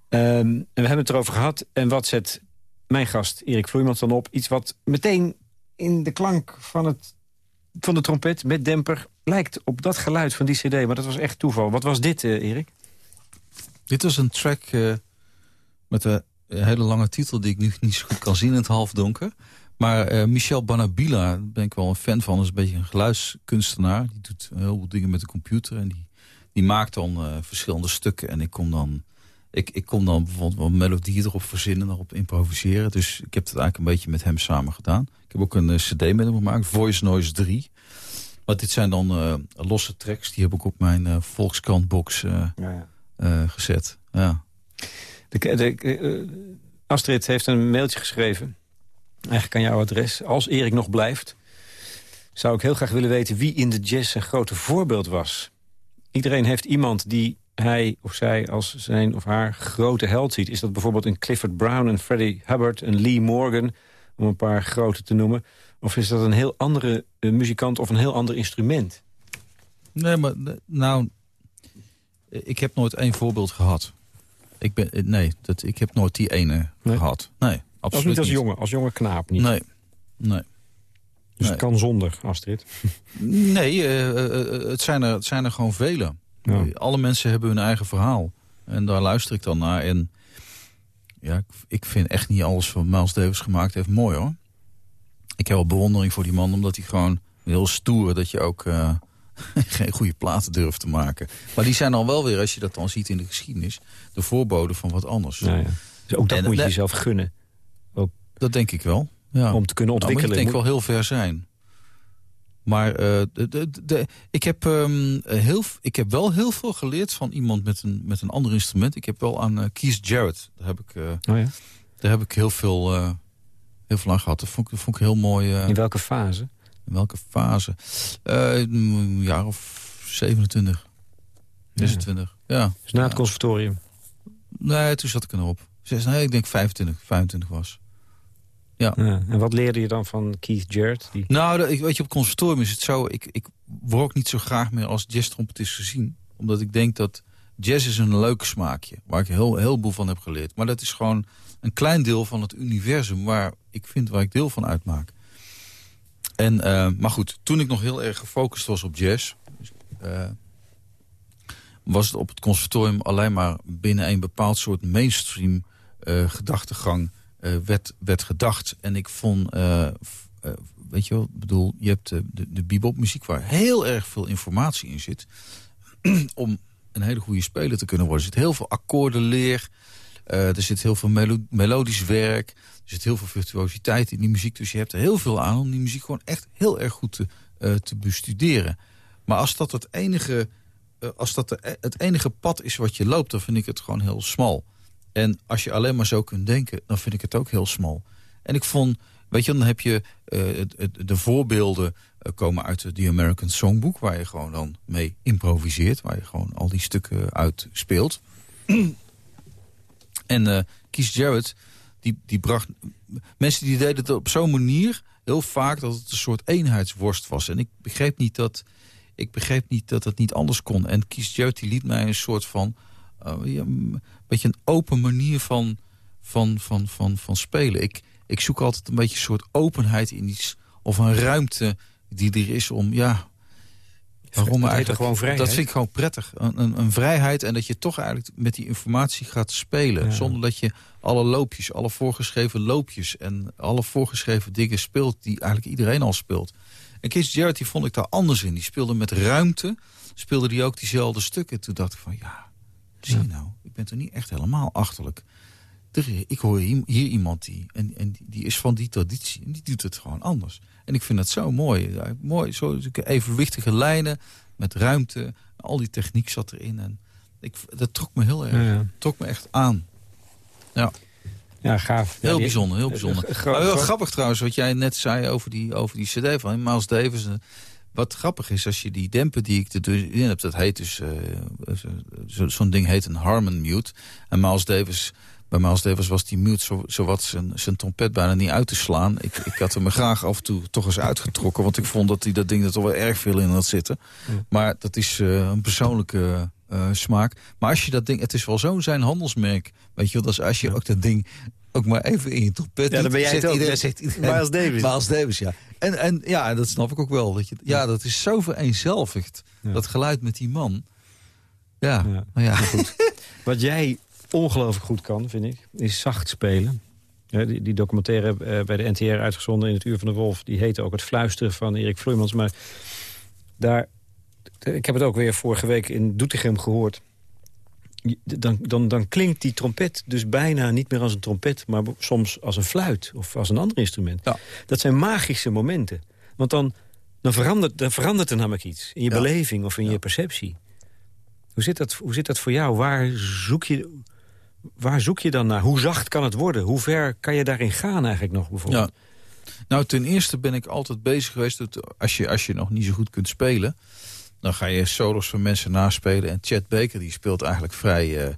Um, en we hebben het erover gehad. En wat zet mijn gast Erik Vloeimans dan op? Iets wat meteen in de klank van, het, van de trompet met demper... lijkt op dat geluid van die cd. Maar dat was echt toeval. Wat was dit, uh, Erik? Dit was een track uh, met een hele lange titel... die ik nu niet zo goed kan zien in het halfdonker. Maar uh, Michel Banabila, daar ben ik wel een fan van. is een beetje een geluidskunstenaar. Die doet heel veel dingen met de computer. En die, die maakt dan verschillende stukken. En ik kom dan, ik, ik kom dan bijvoorbeeld wel melodieën erop verzinnen. Erop improviseren. Dus ik heb het eigenlijk een beetje met hem samen gedaan. Ik heb ook een uh, cd met hem gemaakt. Voice Noise 3. Maar dit zijn dan losse tracks. Die heb ik op mijn Volkskrant box ja, ja. gezet. Ja. De, de, Astrid heeft een mailtje geschreven Eigenlijk aan jouw adres. Als Erik nog blijft, zou ik heel graag willen weten... wie in de jazz een grote voorbeeld was. Iedereen heeft iemand die hij of zij als zijn of haar grote held ziet. Is dat bijvoorbeeld een Clifford Brown, een Freddie Hubbard, een Lee Morgan... om een paar grote te noemen. Of is dat een heel andere muzikant of een heel ander instrument? Nee, maar nou... Ik heb nooit één voorbeeld gehad. Ik ben, nee, dat, ik heb nooit die ene gehad. Nee. Absoluut niet als jongen, als jonge knaap niet. Nee, nee. Dus het kan zonder, Astrid? Nee, uh, het, zijn er, het zijn er gewoon vele. Alle mensen hebben hun eigen verhaal. En daar luister ik dan naar. En ja, ik vind echt niet alles wat Miles Davis gemaakt heeft mooi hoor. Ik heb wel bewondering voor die man, omdat hij gewoon heel stoer... dat je ook uh, geen goede platen durft te maken. Maar die zijn dan wel weer, als je dat dan ziet in de geschiedenis... de voorboden van wat anders. Ja, ja. Dus ook dat moet je jezelf gunnen. Dat denk ik wel. Ja. Om te kunnen ontwikkelen. Nou, ik denk wel heel ver zijn. Maar uh, de, de, de, ik, heb, um, heel, ik heb wel heel veel geleerd van iemand met een, met een ander instrument. Ik heb wel aan uh, Keith Jarrett. Daar heb ik, uh, oh ja? daar heb ik heel, veel, heel veel aan gehad. Dat vond, dat vond ik heel mooi. in welke fase? In welke fase? een jaar of 27. 26, ja. ja. Dus na het conservatorium? Nee, toen zat ik er nog op. Nee, ik denk 25, 25 was. Ja. En wat leerde je dan van Keith Jarrett? Die... Nou, weet je, op conservatorium is het zo... Ik, ik word ook niet zo graag meer als jazztrompetist gezien. Omdat ik denk dat jazz is een leuk smaakje. Waar ik heel, heel veel van heb geleerd. Maar dat is gewoon een klein deel van het universum... waar ik vind waar ik deel van uitmaak. En, uh, maar goed, toen ik nog heel erg gefocust was op jazz... Uh, was het op het conservatorium alleen maar binnen een bepaald soort mainstream uh, gedachtegang werd, werd gedacht. En ik vond, uh, weet je wel, bedoel, je hebt de, de, de waar heel erg veel informatie in zit. om een hele goede speler te kunnen worden. Er zit heel veel akkoordenleer. er zit heel veel melo melodisch werk. Er zit heel veel virtuositeit in die muziek. Dus je hebt er heel veel aan om die muziek gewoon echt heel erg goed te, te bestuderen. Maar als dat het enige, als dat het enige pad is wat je loopt, dan vind ik het gewoon heel smal. En als je alleen maar zo kunt denken, dan vind ik het ook heel smal. En ik vond, weet je, dan heb je uh, de voorbeelden uh, komen uit de American Songbook... waar je gewoon dan mee improviseert, waar je gewoon al die stukken uit speelt. en uh, Keith Jarrett, die, die bracht... Mensen die deden het op zo'n manier heel vaak dat het een soort eenheidsworst was. En ik begreep niet dat, ik begreep niet dat het niet anders kon. En Keith Jarrett die liet mij een soort van een beetje een open manier van, van, van, van, van spelen. Ik, ik zoek altijd een beetje een soort openheid in iets. Of een ruimte die er is om, ja... Waarom dat eigenlijk? Gewoon vrijheid. Dat vind ik gewoon prettig. Een, een, een, vrijheid en dat je toch eigenlijk met die informatie gaat spelen. Zonder dat je alle loopjes, alle voorgeschreven loopjes... en alle voorgeschreven dingen speelt die eigenlijk iedereen al speelt. En Keith Jarrett die vond ik daar anders in. Die speelde met ruimte, speelde die ook diezelfde stukken. Toen dacht ik van ja, Zie je nou, ik ben er niet echt helemaal achterlijk. Ik hoor hier, iemand die, en, en die is van die traditie en die doet het gewoon anders. En ik vind dat zo mooi. Ja, mooi, zo evenwichtige lijnen met ruimte. Al die techniek zat erin. En Ik, dat trok me heel erg. Ja, ja. Trok me echt aan. Ja, Ja, gaaf. heel Ja, die- bijzonder, heel bijzonder. Eh, Maar heel gro- grappig trouwens, wat jij net zei over die, over die cd van Miles Davis. Wat grappig is, als je die demper die ik er dus heb... dat heet dus, eh, zo- zo- zo'n ding heet een Harmon mute. En Miles Davis... Bij Miles Davis was die mute zo, zowat zijn, zijn trompet bijna niet uit te slaan. Ik, ik had hem er graag af en toe toch eens uitgetrokken. Want ik vond dat hij dat ding er toch wel erg veel in had zitten. Maar dat is eh, een persoonlijke eh, smaak. Maar als je dat ding... Het is wel zo'n zijn handelsmerk. Weet je wel, dat als je ook dat ding ook maar even in je trompet... Ja, dan ben jij zegt het ook. iedereen- zegt iedereen- Miles Davis. Miles Davis, ja. En, en ja, dat snap ik ook wel. Dat je, ja, dat is zo vereenzelvigd. Ja. Dat geluid met die man. Ja, Ja. maar ja. Wat jij ongelooflijk goed kan, vind ik, is zacht spelen. Ja, die, die documentaire eh, bij de NTR uitgezonden in het Uur van de Wolf... die heette ook Het Fluisteren van Erik Vloeimans. Maar daar, ik heb het ook weer vorige week in Doetinchem gehoord. Dan, dan, dan klinkt die trompet dus bijna niet meer als een trompet... maar soms als een fluit of als een ander instrument. Ja. Dat zijn magische momenten. Want dan, dan, verandert, dan verandert er namelijk iets in je Ja. beleving of in Ja. je perceptie. Hoe zit, dat, hoe zit dat voor jou? Waar zoek, je, waar zoek je dan naar? Hoe zacht kan het worden? Hoe ver kan je daarin gaan eigenlijk nog bijvoorbeeld? ja. Nou, ten eerste ben ik altijd bezig geweest... Dat als, je, als je nog niet zo goed kunt spelen... dan ga je solos van mensen naspelen. En Chet Baker die speelt eigenlijk vrij... eh,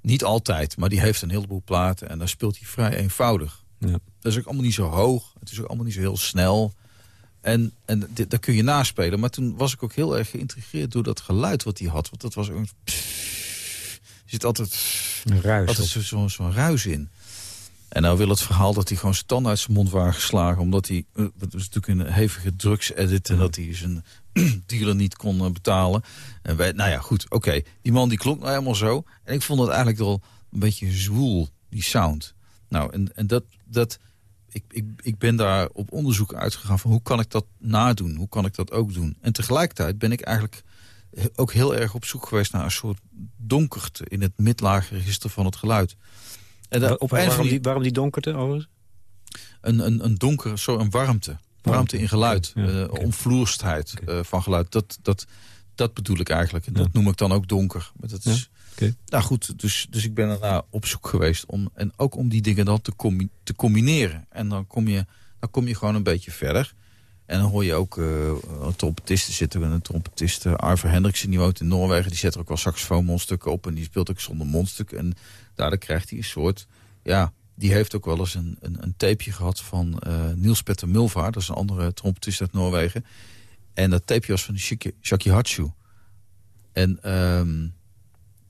niet altijd, maar die heeft een heleboel platen... en dan speelt hij vrij eenvoudig. Ja. Dat is ook allemaal niet zo hoog. Het is ook allemaal niet zo heel snel. En, en dit, dat kun je naspelen. Maar toen was ik ook heel erg geïntrigeerd door dat geluid wat hij had. Want dat was ook... Er zit altijd, Een ruis. altijd zo'n zo, zo'n ruis in. En nou wil het verhaal dat hij gewoon zijn tanden uit zijn mond waren geslagen... omdat hij, eh, het was natuurlijk een hevige drugs-edit... en dat hij zijn dealer niet kon eh, betalen. En wij, nou ja, goed, oké. Die man die klonk nou helemaal zo. En ik vond het eigenlijk wel een beetje zwoel, die sound. Nou, en, en dat... dat ik, ik, ik ben daar op onderzoek uitgegaan van hoe kan ik dat nadoen? Hoe kan ik dat ook doen? En tegelijkertijd ben ik eigenlijk ook heel erg op zoek geweest naar een soort donkerte in het midlage register van het geluid. En daar, op een waarom, van die, waarom die donkerte overigens? een, een, een donker, zo een warmte. Warmte in geluid, Ja, eh, omvloerstheid eh, van geluid. Dat, dat, dat bedoel ik eigenlijk. En dat noem ik dan ook donker. Maar dat is. Nou goed, dus, dus ik ben daarna op zoek geweest. Om, en ook om die dingen dan te, combi- te combineren. En dan kom, je, dan kom je gewoon een beetje verder. En dan hoor je ook eh trompetisten zitten. Een trompetist, eh, Arve Hendriksen, die woont in Noorwegen. Die zet er ook wel saxofoonmondstukken op. En die speelt ook zonder mondstuk. En daardoor krijgt hij een soort... Ja, die heeft ook wel eens een, een, een tapeje gehad van eh, Niels Petter Mulvaar. Dat is een andere trompetist uit Noorwegen. En dat tapeje was van Shiki- Shaki Hatsu. En ehm,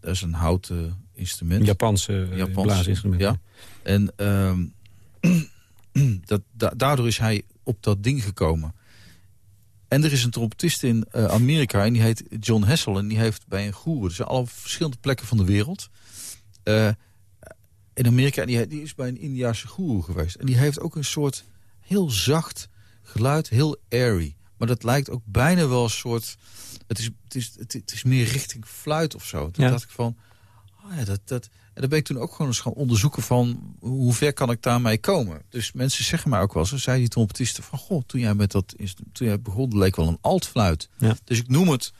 dat is een houten instrument. Japanse eh, Japans, blaasinstrument. Ja. En ehm, dat, da- daardoor is hij op dat ding gekomen. En er is een trompetist in eh, Amerika en die heet John Hessel. En die heeft bij een goer, dus alle verschillende plekken van de wereld... in Amerika, en die, die is bij een Indiase goeroe geweest. En die heeft ook een soort heel zacht geluid, heel airy. Maar dat lijkt ook bijna wel een soort... Het is, het is, het, is meer richting fluit of zo. Toen Ja. dacht ik van... Oh ja, dat, dat, en dan ben ik toen ook gewoon eens gaan onderzoeken van... hoe ver kan ik daarmee komen? Dus mensen zeggen mij ook wel, zo zei die trompetisten... van goh, toen jij, met dat, toen jij begon, leek wel een altfluit. Ja. Dus ik noem het,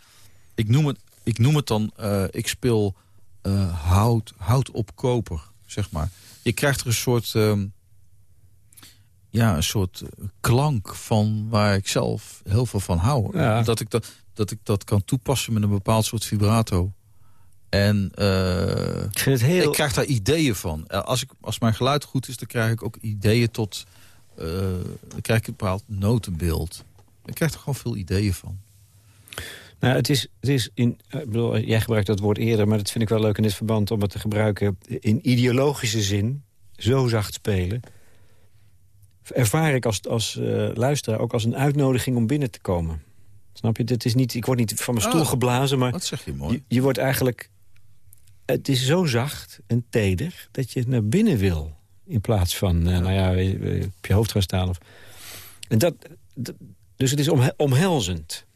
ik noem het, ik noem het dan... eh, ik speel eh, hout, hout op koper, zeg maar. Je krijgt er een soort... ehm, ja, een soort eh, klank van waar ik zelf heel veel van hou. Ja. Dat, ik dat, dat ik dat kan toepassen met een bepaald soort vibrato. En eh, Ik vind het heel... ik krijg daar ideeën van. Eh, Als, ik, als mijn geluid goed is, dan krijg ik ook ideeën tot... dan krijg ik een bepaald notenbeeld. Ik krijg er gewoon veel ideeën van. Nou, het is, het is in, eh, ik bedoel, jij gebruikt dat woord eerder, maar dat vind ik wel leuk in dit verband om het te gebruiken. In ideologische zin, zo zacht spelen, ervaar ik als, als eh, luisteraar ook als een uitnodiging om binnen te komen. Snap je? Dit is niet, ik word niet van mijn stoel Oh, geblazen, maar Wat zeg je mooi. je, je wordt eigenlijk... Het is zo zacht en teder dat je naar binnen wil. In plaats van, eh, nou ja, op je hoofd gaan staan. Of... En dat, dat- dus het is omhe- omhelzend.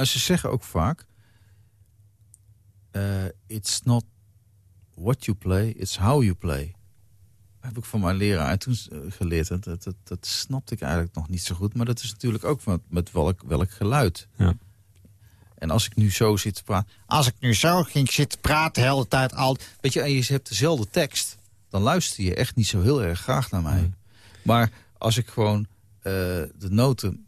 Nou, ze zeggen ook vaak... eh, it's not what you play, it's how you play. Dat heb ik van mijn leraar toen eh, geleerd. Dat, dat, dat, snapte ik eigenlijk nog niet zo goed. Maar dat is natuurlijk ook met, met welk, welk geluid. Ja. En als ik nu zo zit te praten... Als ik nu zo ging zitten praten de hele tijd al... Weet je, en je hebt dezelfde tekst... dan luister je echt niet zo heel erg graag naar mij. Maar als ik gewoon uh, de noten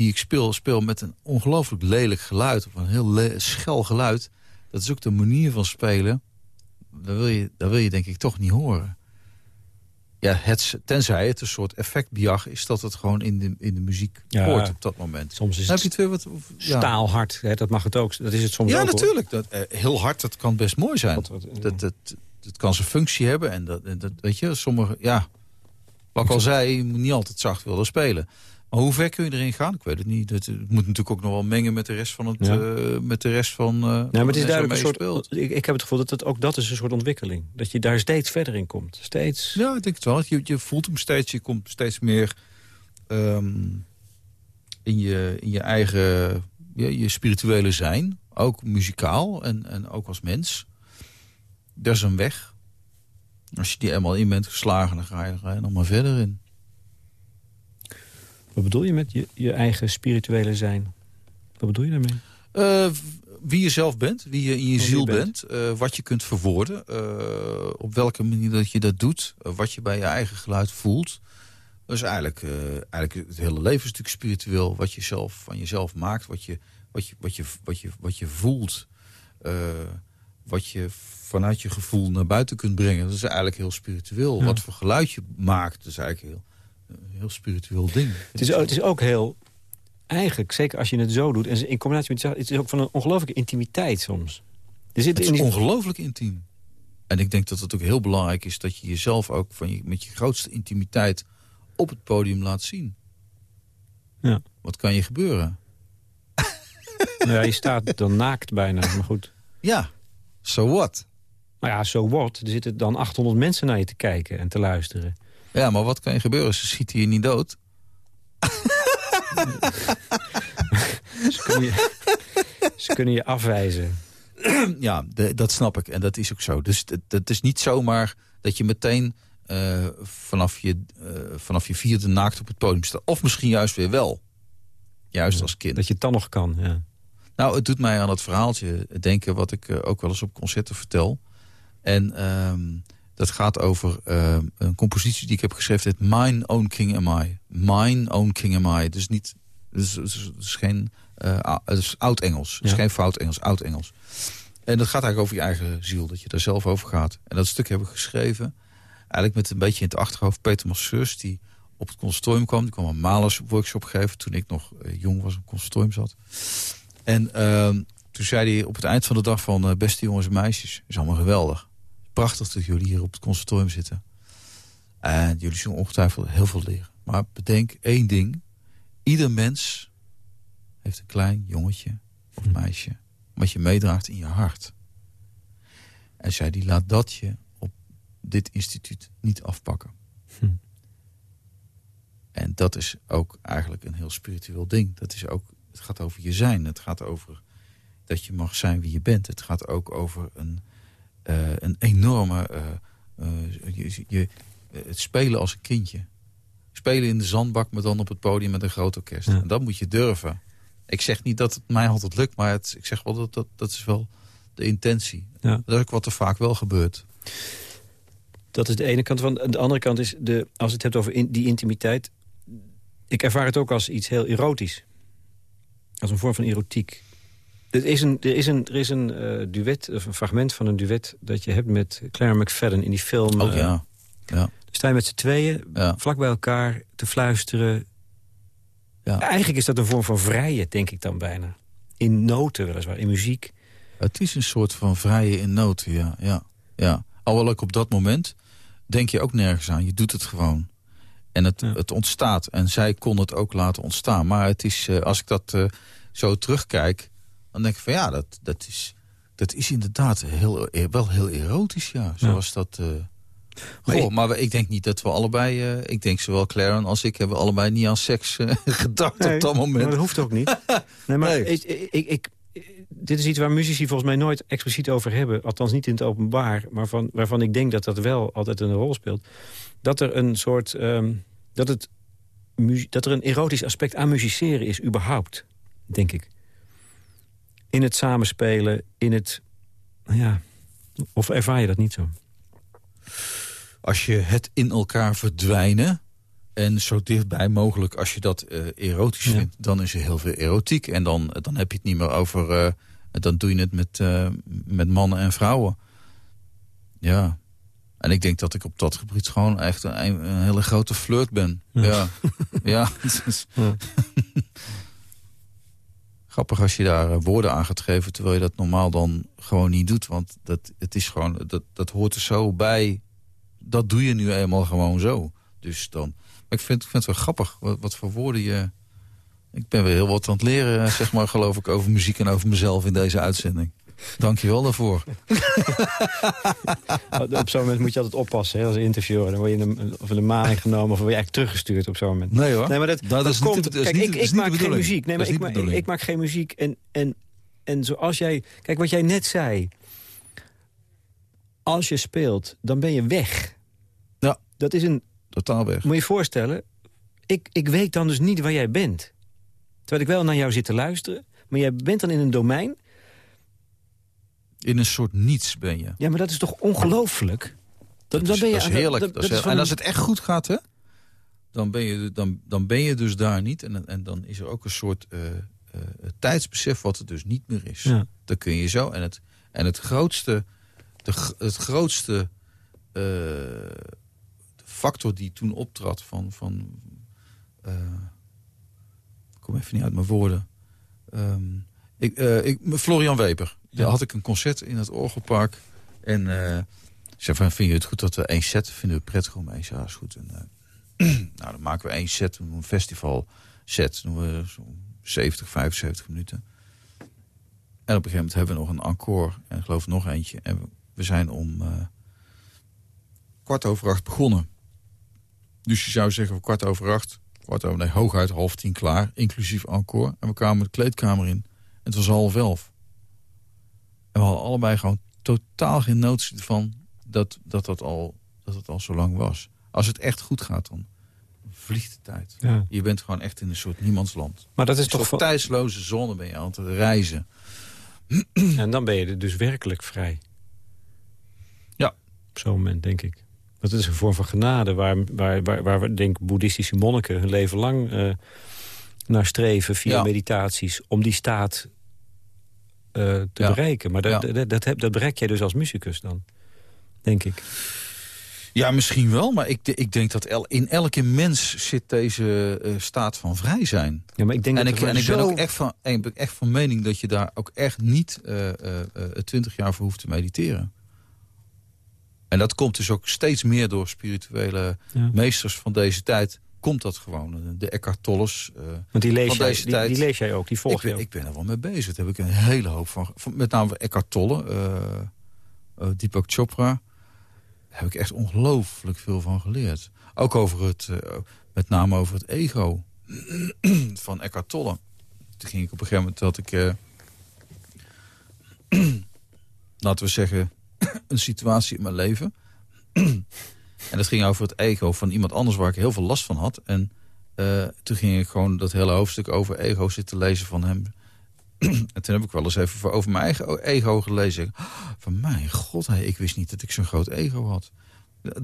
die ik speel... speel met een ongelooflijk lelijk geluid... of een heel schel geluid... dat is ook de manier van spelen... dat wil je, dat wil je denk ik toch niet horen ja, het, tenzij het een soort effectbiag is dat het gewoon in de, in de muziek hoort op dat moment. Soms is het je wat, ja. staalhard, hè, dat mag het ook. Dat is het soms ja, ook. Ja, natuurlijk. Dat, eh, heel hard, dat kan best mooi zijn. Dat, dat, dat, kan zijn functie hebben. En dat, dat weet je, sommige, ja, wat ik al zei, je moet niet altijd zacht willen spelen. Maar hoe ver kun je erin gaan? Ik weet het niet. Het, moet natuurlijk ook nog wel mengen met de rest van het. Uh, met de rest van. Uh, nee, maar het is duidelijk een soort. Ik, ik, heb het gevoel dat het ook dat is een soort ontwikkeling. Dat je daar steeds verder in komt. Steeds. Ja, ik denk het wel. Je, je voelt hem steeds. Je komt steeds meer um, in, je, in je eigen je, je spirituele zijn. Ook muzikaal en, en ook als mens. Dat is een weg. Als je die eenmaal in bent geslagen, dan ga je, ga je nog maar verder in. Wat bedoel je met je, je eigen spirituele zijn? Wat bedoel je daarmee? Uh, wie je zelf bent, wie je in je ziel bent, uh, wat je kunt verwoorden, uh, op welke manier dat je dat doet, wat je bij je eigen geluid voelt. Dus eigenlijk, eigenlijk het hele leven is natuurlijk spiritueel, wat je zelf van jezelf maakt, wat je, wat je, wat je, wat je, wat je voelt, wat je vanuit je gevoel naar buiten kunt brengen. Dat is eigenlijk heel spiritueel. Wat voor geluid je maakt, dat is eigenlijk heel heel spiritueel ding. Het is, het is ook heel... Eigenlijk, zeker als je het zo doet... en in combinatie met... het is ook van een ongelooflijke intimiteit soms. Er zit het is ongelooflijk intiem. En ik denk dat het ook heel belangrijk is... dat je jezelf ook van je, met je grootste intimiteit op het podium laat zien. Ja. Wat kan je gebeuren? Nou ja, je staat dan naakt bijna, maar goed. Ja, so what? Nou ja, so what. Er zitten dan 800 mensen naar je te kijken en te luisteren. Ja, maar wat kan je gebeuren? Ze schieten je niet dood. ze, kunnen je, ze kunnen je afwijzen. ja, dat snap ik. En dat is ook zo. Dus het is niet zomaar dat je meteen uh, vanaf, je, uh, vanaf je vierde naakt op het podium staat. Of misschien juist weer wel. Juist als kind. Dat je het dan nog kan, ja. Nou, het doet mij aan het verhaaltje denken... wat ik uh, ook wel eens op concerten vertel. En... Dat gaat over uh, een compositie die ik heb geschreven. Het Mine Own King Am I. Mine Own King Am I. Dus niet... Dus, dus, dus geen... Uh, het is oud-Engels. Het is geen fout Engels. Oud-Engels. En dat gaat eigenlijk over je eigen ziel. Dat je daar zelf over gaat. En dat stuk heb ik geschreven. Eigenlijk met een beetje in het achterhoofd Peter Masseurs. Die op het conservatorium kwam. Die kwam een malersworkshop geven. Toen ik nog uh, jong was op het conservatorium zat. En ehm, toen zei hij op het eind van de dag van... beste jongens en meisjes. is allemaal geweldig prachtig dat jullie hier op het conservatorium zitten. En jullie zullen ongetwijfeld heel veel leren. Maar bedenk één ding. Ieder mens heeft een klein jongetje of hm. meisje... wat je meedraagt in je hart. En zij die laat dat je op dit instituut niet afpakken. Hm. En dat is ook eigenlijk een heel spiritueel ding. Dat is ook, het gaat over je zijn. Het gaat over dat je mag zijn wie je bent. Het gaat ook over een een enorme... Uh, je, je, het spelen als een kindje. Spelen in de zandbak, maar dan op het podium met een groot orkest. En dat moet je durven. Ik zeg niet dat het mij altijd lukt, maar het, ik zeg wel dat, dat dat is wel de intentie. Ja. Dat is ook wat er vaak wel gebeurt. Dat is de ene kant. Van de andere kant is, de, als je het hebt over in, die intimiteit... ik ervaar het ook als iets heel erotisch. Als een vorm van erotiek. Er is een, er is een, er is een uh, duet, of een fragment van een duet... dat je hebt met Claire McFadden in die film. Oh ja, ja. Dan sta je met z'n tweeën, ja. vlak bij elkaar, te fluisteren. Ja. Eigenlijk is dat een vorm van vrije, denk ik dan bijna. In noten weliswaar, in muziek. Het is een soort van vrije in noten, ja. ja, ja. Alhoewel ik op dat moment denk je ook nergens aan. Je doet het gewoon. En het, ja. het ontstaat. En zij kon het ook laten ontstaan. Maar het is, uh, als ik dat uh, zo terugkijk dan denk ik van ja, dat, dat, is, dat is inderdaad heel, wel heel erotisch, ja. Zoals dat... Uh... Maar, Goh, ik, maar ik denk niet dat we allebei... Uh, ik denk zowel Claren als ik hebben allebei niet aan seks uh, gedacht nee, op dat moment. Maar dat hoeft ook niet. nee, maar nee. Ik, ik, ik, dit is iets waar muzici volgens mij nooit expliciet over hebben. Althans niet in het openbaar. Maar van, waarvan ik denk dat dat wel altijd een rol speelt. Dat er een soort... Um, dat, het, dat er een erotisch aspect aan musiceren is überhaupt. Denk ik. In het samenspelen, in het... Ja, of ervaar je dat niet zo? Als je het in elkaar verdwijnen... en zo dichtbij mogelijk als je dat uh, erotisch Ja. vindt... dan is er heel veel erotiek. En dan, dan heb je het niet meer over... eh, dan doe je het met, eh, met mannen en vrouwen. Ja. En ik denk dat ik op dat gebied gewoon echt een, een hele grote flirt ben. Ja. Ja. Ja. Grappig als je daar eh, woorden aan gaat geven... terwijl je dat normaal dan gewoon niet doet. Want dat, het is gewoon, dat, dat hoort er zo bij. Dat doe je nu eenmaal gewoon zo. Dus dan... Maar ik vind, ik vind het wel grappig wat, wat voor woorden je... Ik ben weer heel wat aan het leren, eh, zeg maar, geloof ik... over muziek en over mezelf in deze uitzending. Dank je wel daarvoor. Op zo'n moment moet je altijd oppassen hè, als interviewer. Dan word je in de, of in de maling genomen of word je eigenlijk teruggestuurd op zo'n moment. Nee hoor. Nee, maar dat, dat, is niet komt. dat is kijk, niet- ik, dat ik niet maak geen muziek. Nee, Dat maar ik, niet ma- ik maak geen muziek. En, en, en zoals jij... Kijk, wat jij net zei. Als je speelt, dan ben je weg. Ja. Dat is een... Totaal weg. Moet je je voorstellen... Ik, ik weet dan dus niet waar jij bent. Terwijl ik wel naar jou zit te luisteren. Maar jij bent dan in een domein... In een soort niets ben je. Ja, maar dat is toch ongelooflijk? Dat is, ben je dat is aan- heerlijk. dat- Dat is dat en als het echt goed gaat, hè, dan, ben je, dan, dan ben je dus daar niet. En, en dan is er ook een soort eh, eh, tijdsbesef wat er dus niet meer is. Ja. Dan kun je zo. En het, en het grootste, de, het grootste eh, factor die toen optrad van... van ik kom even niet uit mijn woorden. Ehm, ik, ik, Florian Weber. Daar had ik een concert in het Orgelpark. En eh zei van, vind je het goed dat we één set... vinden we prettig om één ja, is goed. En, eh, nou, dan maken we één set, een festival set. doen we zo'n 70, 75 minuten. En op een gegeven moment hebben we nog een encore. En ik geloof nog eentje. En we, we zijn om eh, kwart over acht begonnen. Dus je zou zeggen, kwart over acht... kwart over, nee, hooguit half tien klaar, inclusief encore. En we kwamen de kleedkamer in. En het was half elf. En we hadden allebei gewoon totaal geen notie van dat dat, dat, al, dat het al zo lang was. Als het echt goed gaat, dan vliegt de tijd. Ja. Je bent gewoon echt in een soort niemandsland. Maar dat is Een toch... van- tijdsloze zone ben je aan het reizen. En dan ben je dus werkelijk vrij. Ja. Op zo'n moment, denk ik. Dat is een vorm van genade waar, waar, waar, waar we, denk boeddhistische monniken hun leven lang eh, naar streven via Ja. meditaties. Om die staat te Ja. bereiken. Maar dat, Ja. dat, dat, heb- dat bereik jij dus als muzikus dan, denk ik. Ja, misschien wel, maar ik, ik denk dat el- in elke mens zit deze eh, staat van vrij zijn. Ja, maar ik denk En dat ik, en ik ben ook echt van, ik ben echt van mening dat je daar ook echt niet eh, eh, eh, twintig jaar voor hoeft te mediteren. En dat komt dus ook steeds meer door spirituele Ja. meesters van deze tijd. Komt dat gewoon. De Eckhart Tolles. eh, Want die lees, van jij, deze die, tijd. die lees jij ook, die volg ik, je ben, ook. ik ben er wel mee bezig. Daar heb ik een hele hoop van. met name Eckhart Tolle, eh eh, Deepak Chopra. Daar heb ik echt ongelooflijk veel van geleerd. Ook over het, eh, met name over het ego van Eckhart Tolle. Toen ging ik op een gegeven moment dat ik... eh, laten we zeggen, een situatie in mijn leven. En dat ging over het ego van iemand anders waar ik heel veel last van had. En eh, toen ging ik gewoon dat hele hoofdstuk over ego zitten lezen van hem. en toen heb ik wel eens even over mijn eigen ego gelezen. Ik, Van mijn god, hé, ik wist niet dat ik zo'n groot ego had.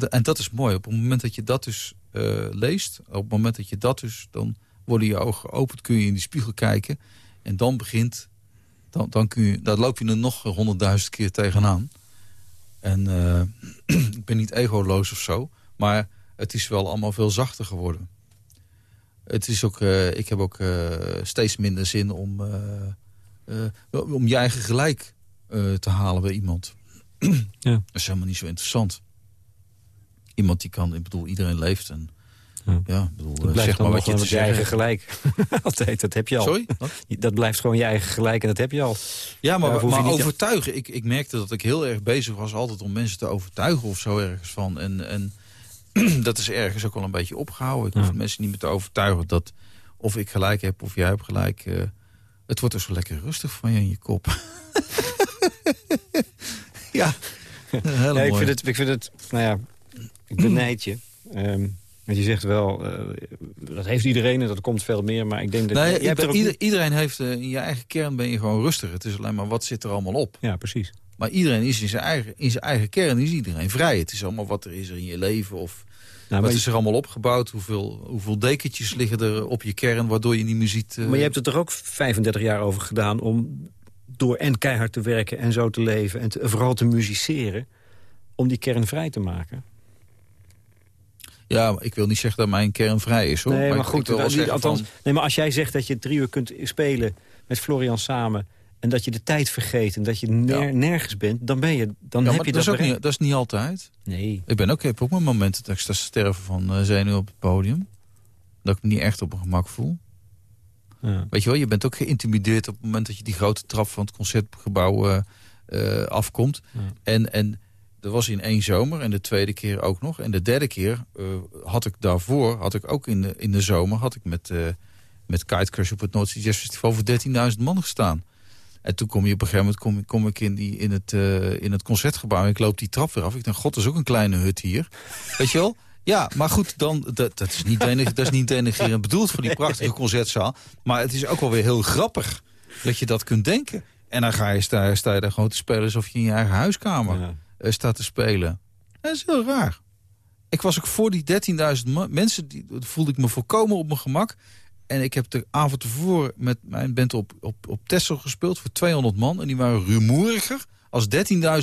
En dat is mooi. Op het moment dat je dat dus eh, leest... op het moment dat je dat dus... dan worden je ogen geopend, kun je in die spiegel kijken... en dan begint... dan, dan kun je, daar loop je er nog honderdduizend keer tegenaan. En eh, ik ben niet egoloos of zo... maar het is wel allemaal veel zachter geworden. Het is ook, eh, ik heb ook eh, steeds minder zin om, om je eigen gelijk te halen bij iemand. Ja. Dat is helemaal niet zo interessant. Iemand die kan, ik bedoel, iedereen leeft. En, Ja. ja. ik bedoel, Dat eh, blijft zeg dan maar nog wat je wel te je eigen gelijk. Altijd, dat heb je al. Sorry? Wat? Dat blijft gewoon je eigen gelijk en dat heb je al. Ja, maar, maar overtuigen. Ik, ik merkte dat ik heel erg bezig was altijd om mensen te overtuigen of zo ergens van. En, en dat is ergens ook wel een beetje opgehouden. Ik hoef Ja. mensen niet meer te overtuigen dat of ik gelijk heb of jij hebt gelijk. eh, het wordt er zo lekker rustig van je in je kop. ja, Ja, ik, vind het, ik vind het, nou ja, ik benijd je. Ehm, Want je zegt wel, uh, dat heeft iedereen en dat komt veel meer. Maar ik denk dat... Nee, jij hebt ieder, Iedereen heeft, uh, in je eigen kern ben je gewoon rustig. Het is alleen maar, wat zit er allemaal op? Ja, precies. Maar iedereen is in zijn eigen, in zijn eigen kern is iedereen vrij. Het is allemaal wat er is er in je leven of... Nou, wat is er allemaal opgebouwd? Hoeveel, hoeveel dekentjes liggen er op je kern waardoor je die muziek... Uh... Maar je hebt er toch ook 35 jaar over gedaan om door en keihard te werken en zo te leven... en vooral te musiceren, om die kern vrij te maken? Ja, ik wil niet zeggen dat mijn kern vrij is, hoor. Nee, maar, goed, althans, nee, maar als jij zegt dat je drie uur kunt spelen met Florian samen... en dat je de tijd vergeet en dat je nergens bent... dan, ben je, dan heb je dat, dat is ook niet, Dat is niet altijd. Nee. Ik, ben ook, heb ook mijn momenten dat ik sta sterven van uh, zenuw op het podium. Dat ik me niet echt op mijn gemak voel. Ja. Weet je wel, je bent ook geïntimideerd op het moment dat je die grote trap van het concertgebouw uh, uh, afkomt. En, en dat was in één zomer en de tweede keer ook nog. En de derde keer uh, had ik daarvoor, had ik ook in de, in de zomer... had ik met, uh, met Kite Crush op het Noordzee Jazz Festival voor 13.000 man gestaan. En toen kom je op een gegeven moment kom, kom ik in, die, in, het, uh, in het concertgebouw... en ik loop die trap weer af. Ik denk, god, dat is ook een kleine hut hier. Weet je wel? Ja, maar goed, dan, dat, is niet enig, dat is niet denigrerend bedoeld voor die prachtige concertzaal. Maar het is ook wel weer heel grappig dat je dat kunt denken. En dan ga je, sta, sta je daar gewoon te spelen alsof je in je eigen huiskamer... Ja uh, staat te spelen. Dat is heel raar. Ik was ook voor die 13.000 mensen, die, voelde ik me volkomen op mijn gemak. En ik heb de avond tevoren met mijn band op, op, op Texel gespeeld voor 200 man. En die waren rumoeriger als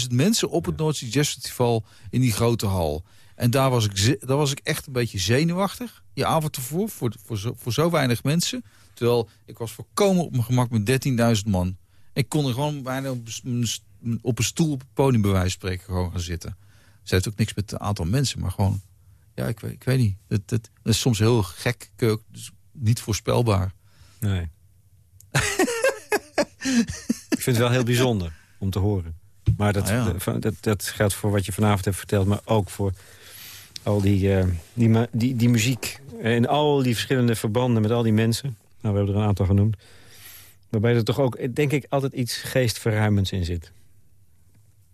13.000 mensen op het Noordzee Jazz Festival in die grote hal. En daar was ik, daar was ik echt een beetje zenuwachtig. Die avond tevoren, voor, voor, zo, voor zo weinig mensen. Terwijl ik was volkomen op mijn gemak met 13.000 man. Ik kon er gewoon bijna op op een stoel op het podium bij wijze van spreken gewoon gaan zitten. Ze heeft ook niks met het aantal mensen, maar gewoon... Ja, ik weet, ik weet niet. Het, het, is soms heel gek, dus niet voorspelbaar. Nee. ik vind het wel heel bijzonder om te horen. Maar dat, ah, dat, dat geldt voor wat je vanavond hebt verteld... maar ook voor al die, uh, die, die, die muziek... en al die verschillende verbanden met al die mensen. Nou, we hebben er een aantal genoemd. Waarbij er toch ook, denk ik, altijd iets geestverruimends in zit.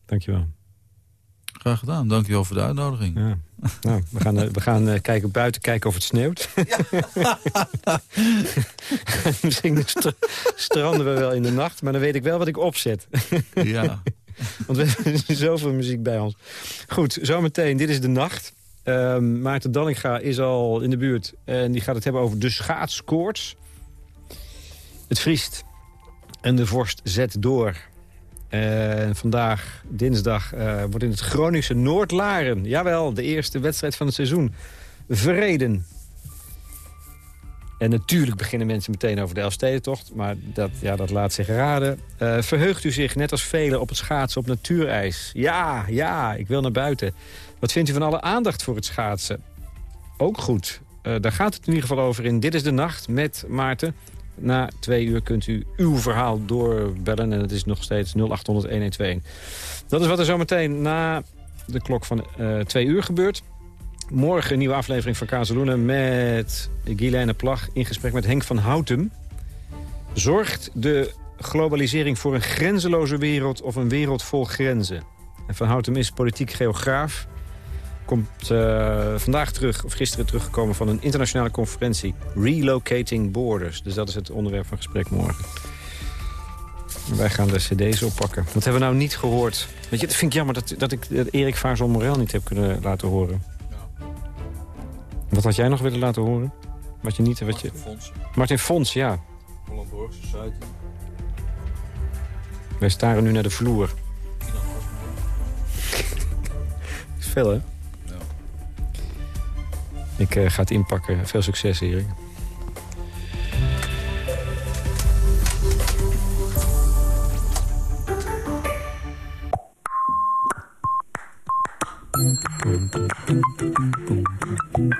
Dankjewel. Graag gedaan. Dankjewel voor de uitnodiging. Ja. Nou, we gaan, eh, we gaan uh, kijken, buiten kijken of het sneeuwt. Ja. Misschien stranden we wel in de nacht, maar dan weet ik wel wat ik opzet. ja. Want we hebben zoveel muziek bij ons. Goed, zometeen. Dit is de nacht. Uh, Maarten Dallinga is al in de buurt. En die gaat het hebben over de schaatskoorts. Het vriest. En de vorst zet door. En vandaag, dinsdag, uh, wordt in het Groningse Noordlaren... jawel, de eerste wedstrijd van het seizoen, verreden. En natuurlijk beginnen mensen meteen over de Elfstedentocht... maar dat, ja, dat laat zich raden. Uh, verheugt u zich, net als velen, op het schaatsen op natuurijs? Ja, ja, ik wil naar buiten. Wat vindt u van alle aandacht voor het schaatsen? Ook goed. Uh, daar gaat het in ieder geval over in Dit is de Nacht met Maarten. Na twee uur kunt u uw verhaal doorbellen. En het is nog steeds 0800-1121. Dat is wat er zometeen na de klok van uh, twee uur gebeurt. Morgen een nieuwe aflevering van Kazeloenen met Guylaine Plag... in gesprek met Henk van Houtem. Zorgt de globalisering voor een grenzeloze wereld of een wereld vol grenzen? En van Houtem is politiek geograaf komt uh, vandaag terug, of gisteren teruggekomen van een internationale conferentie. Relocating Borders. Dus dat is het onderwerp van gesprek morgen. Wij gaan de cd's oppakken. Wat hebben we nou niet gehoord? Weet je, het vind ik jammer dat, dat ik dat Erik Vaarson Morel niet heb kunnen laten horen. Wat had jij nog willen laten horen? Wat je niet... Wat je... Martin Fons. Martin Fons, ja. Holland Borg Society. Wij staren nu naar de vloer. Veel, hè? Ik uh, ga het inpakken. Veel succes, Erik.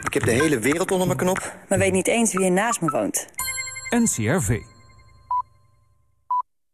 Ik heb de hele wereld onder mijn knop. Maar weet niet eens wie er naast me woont. NCRV.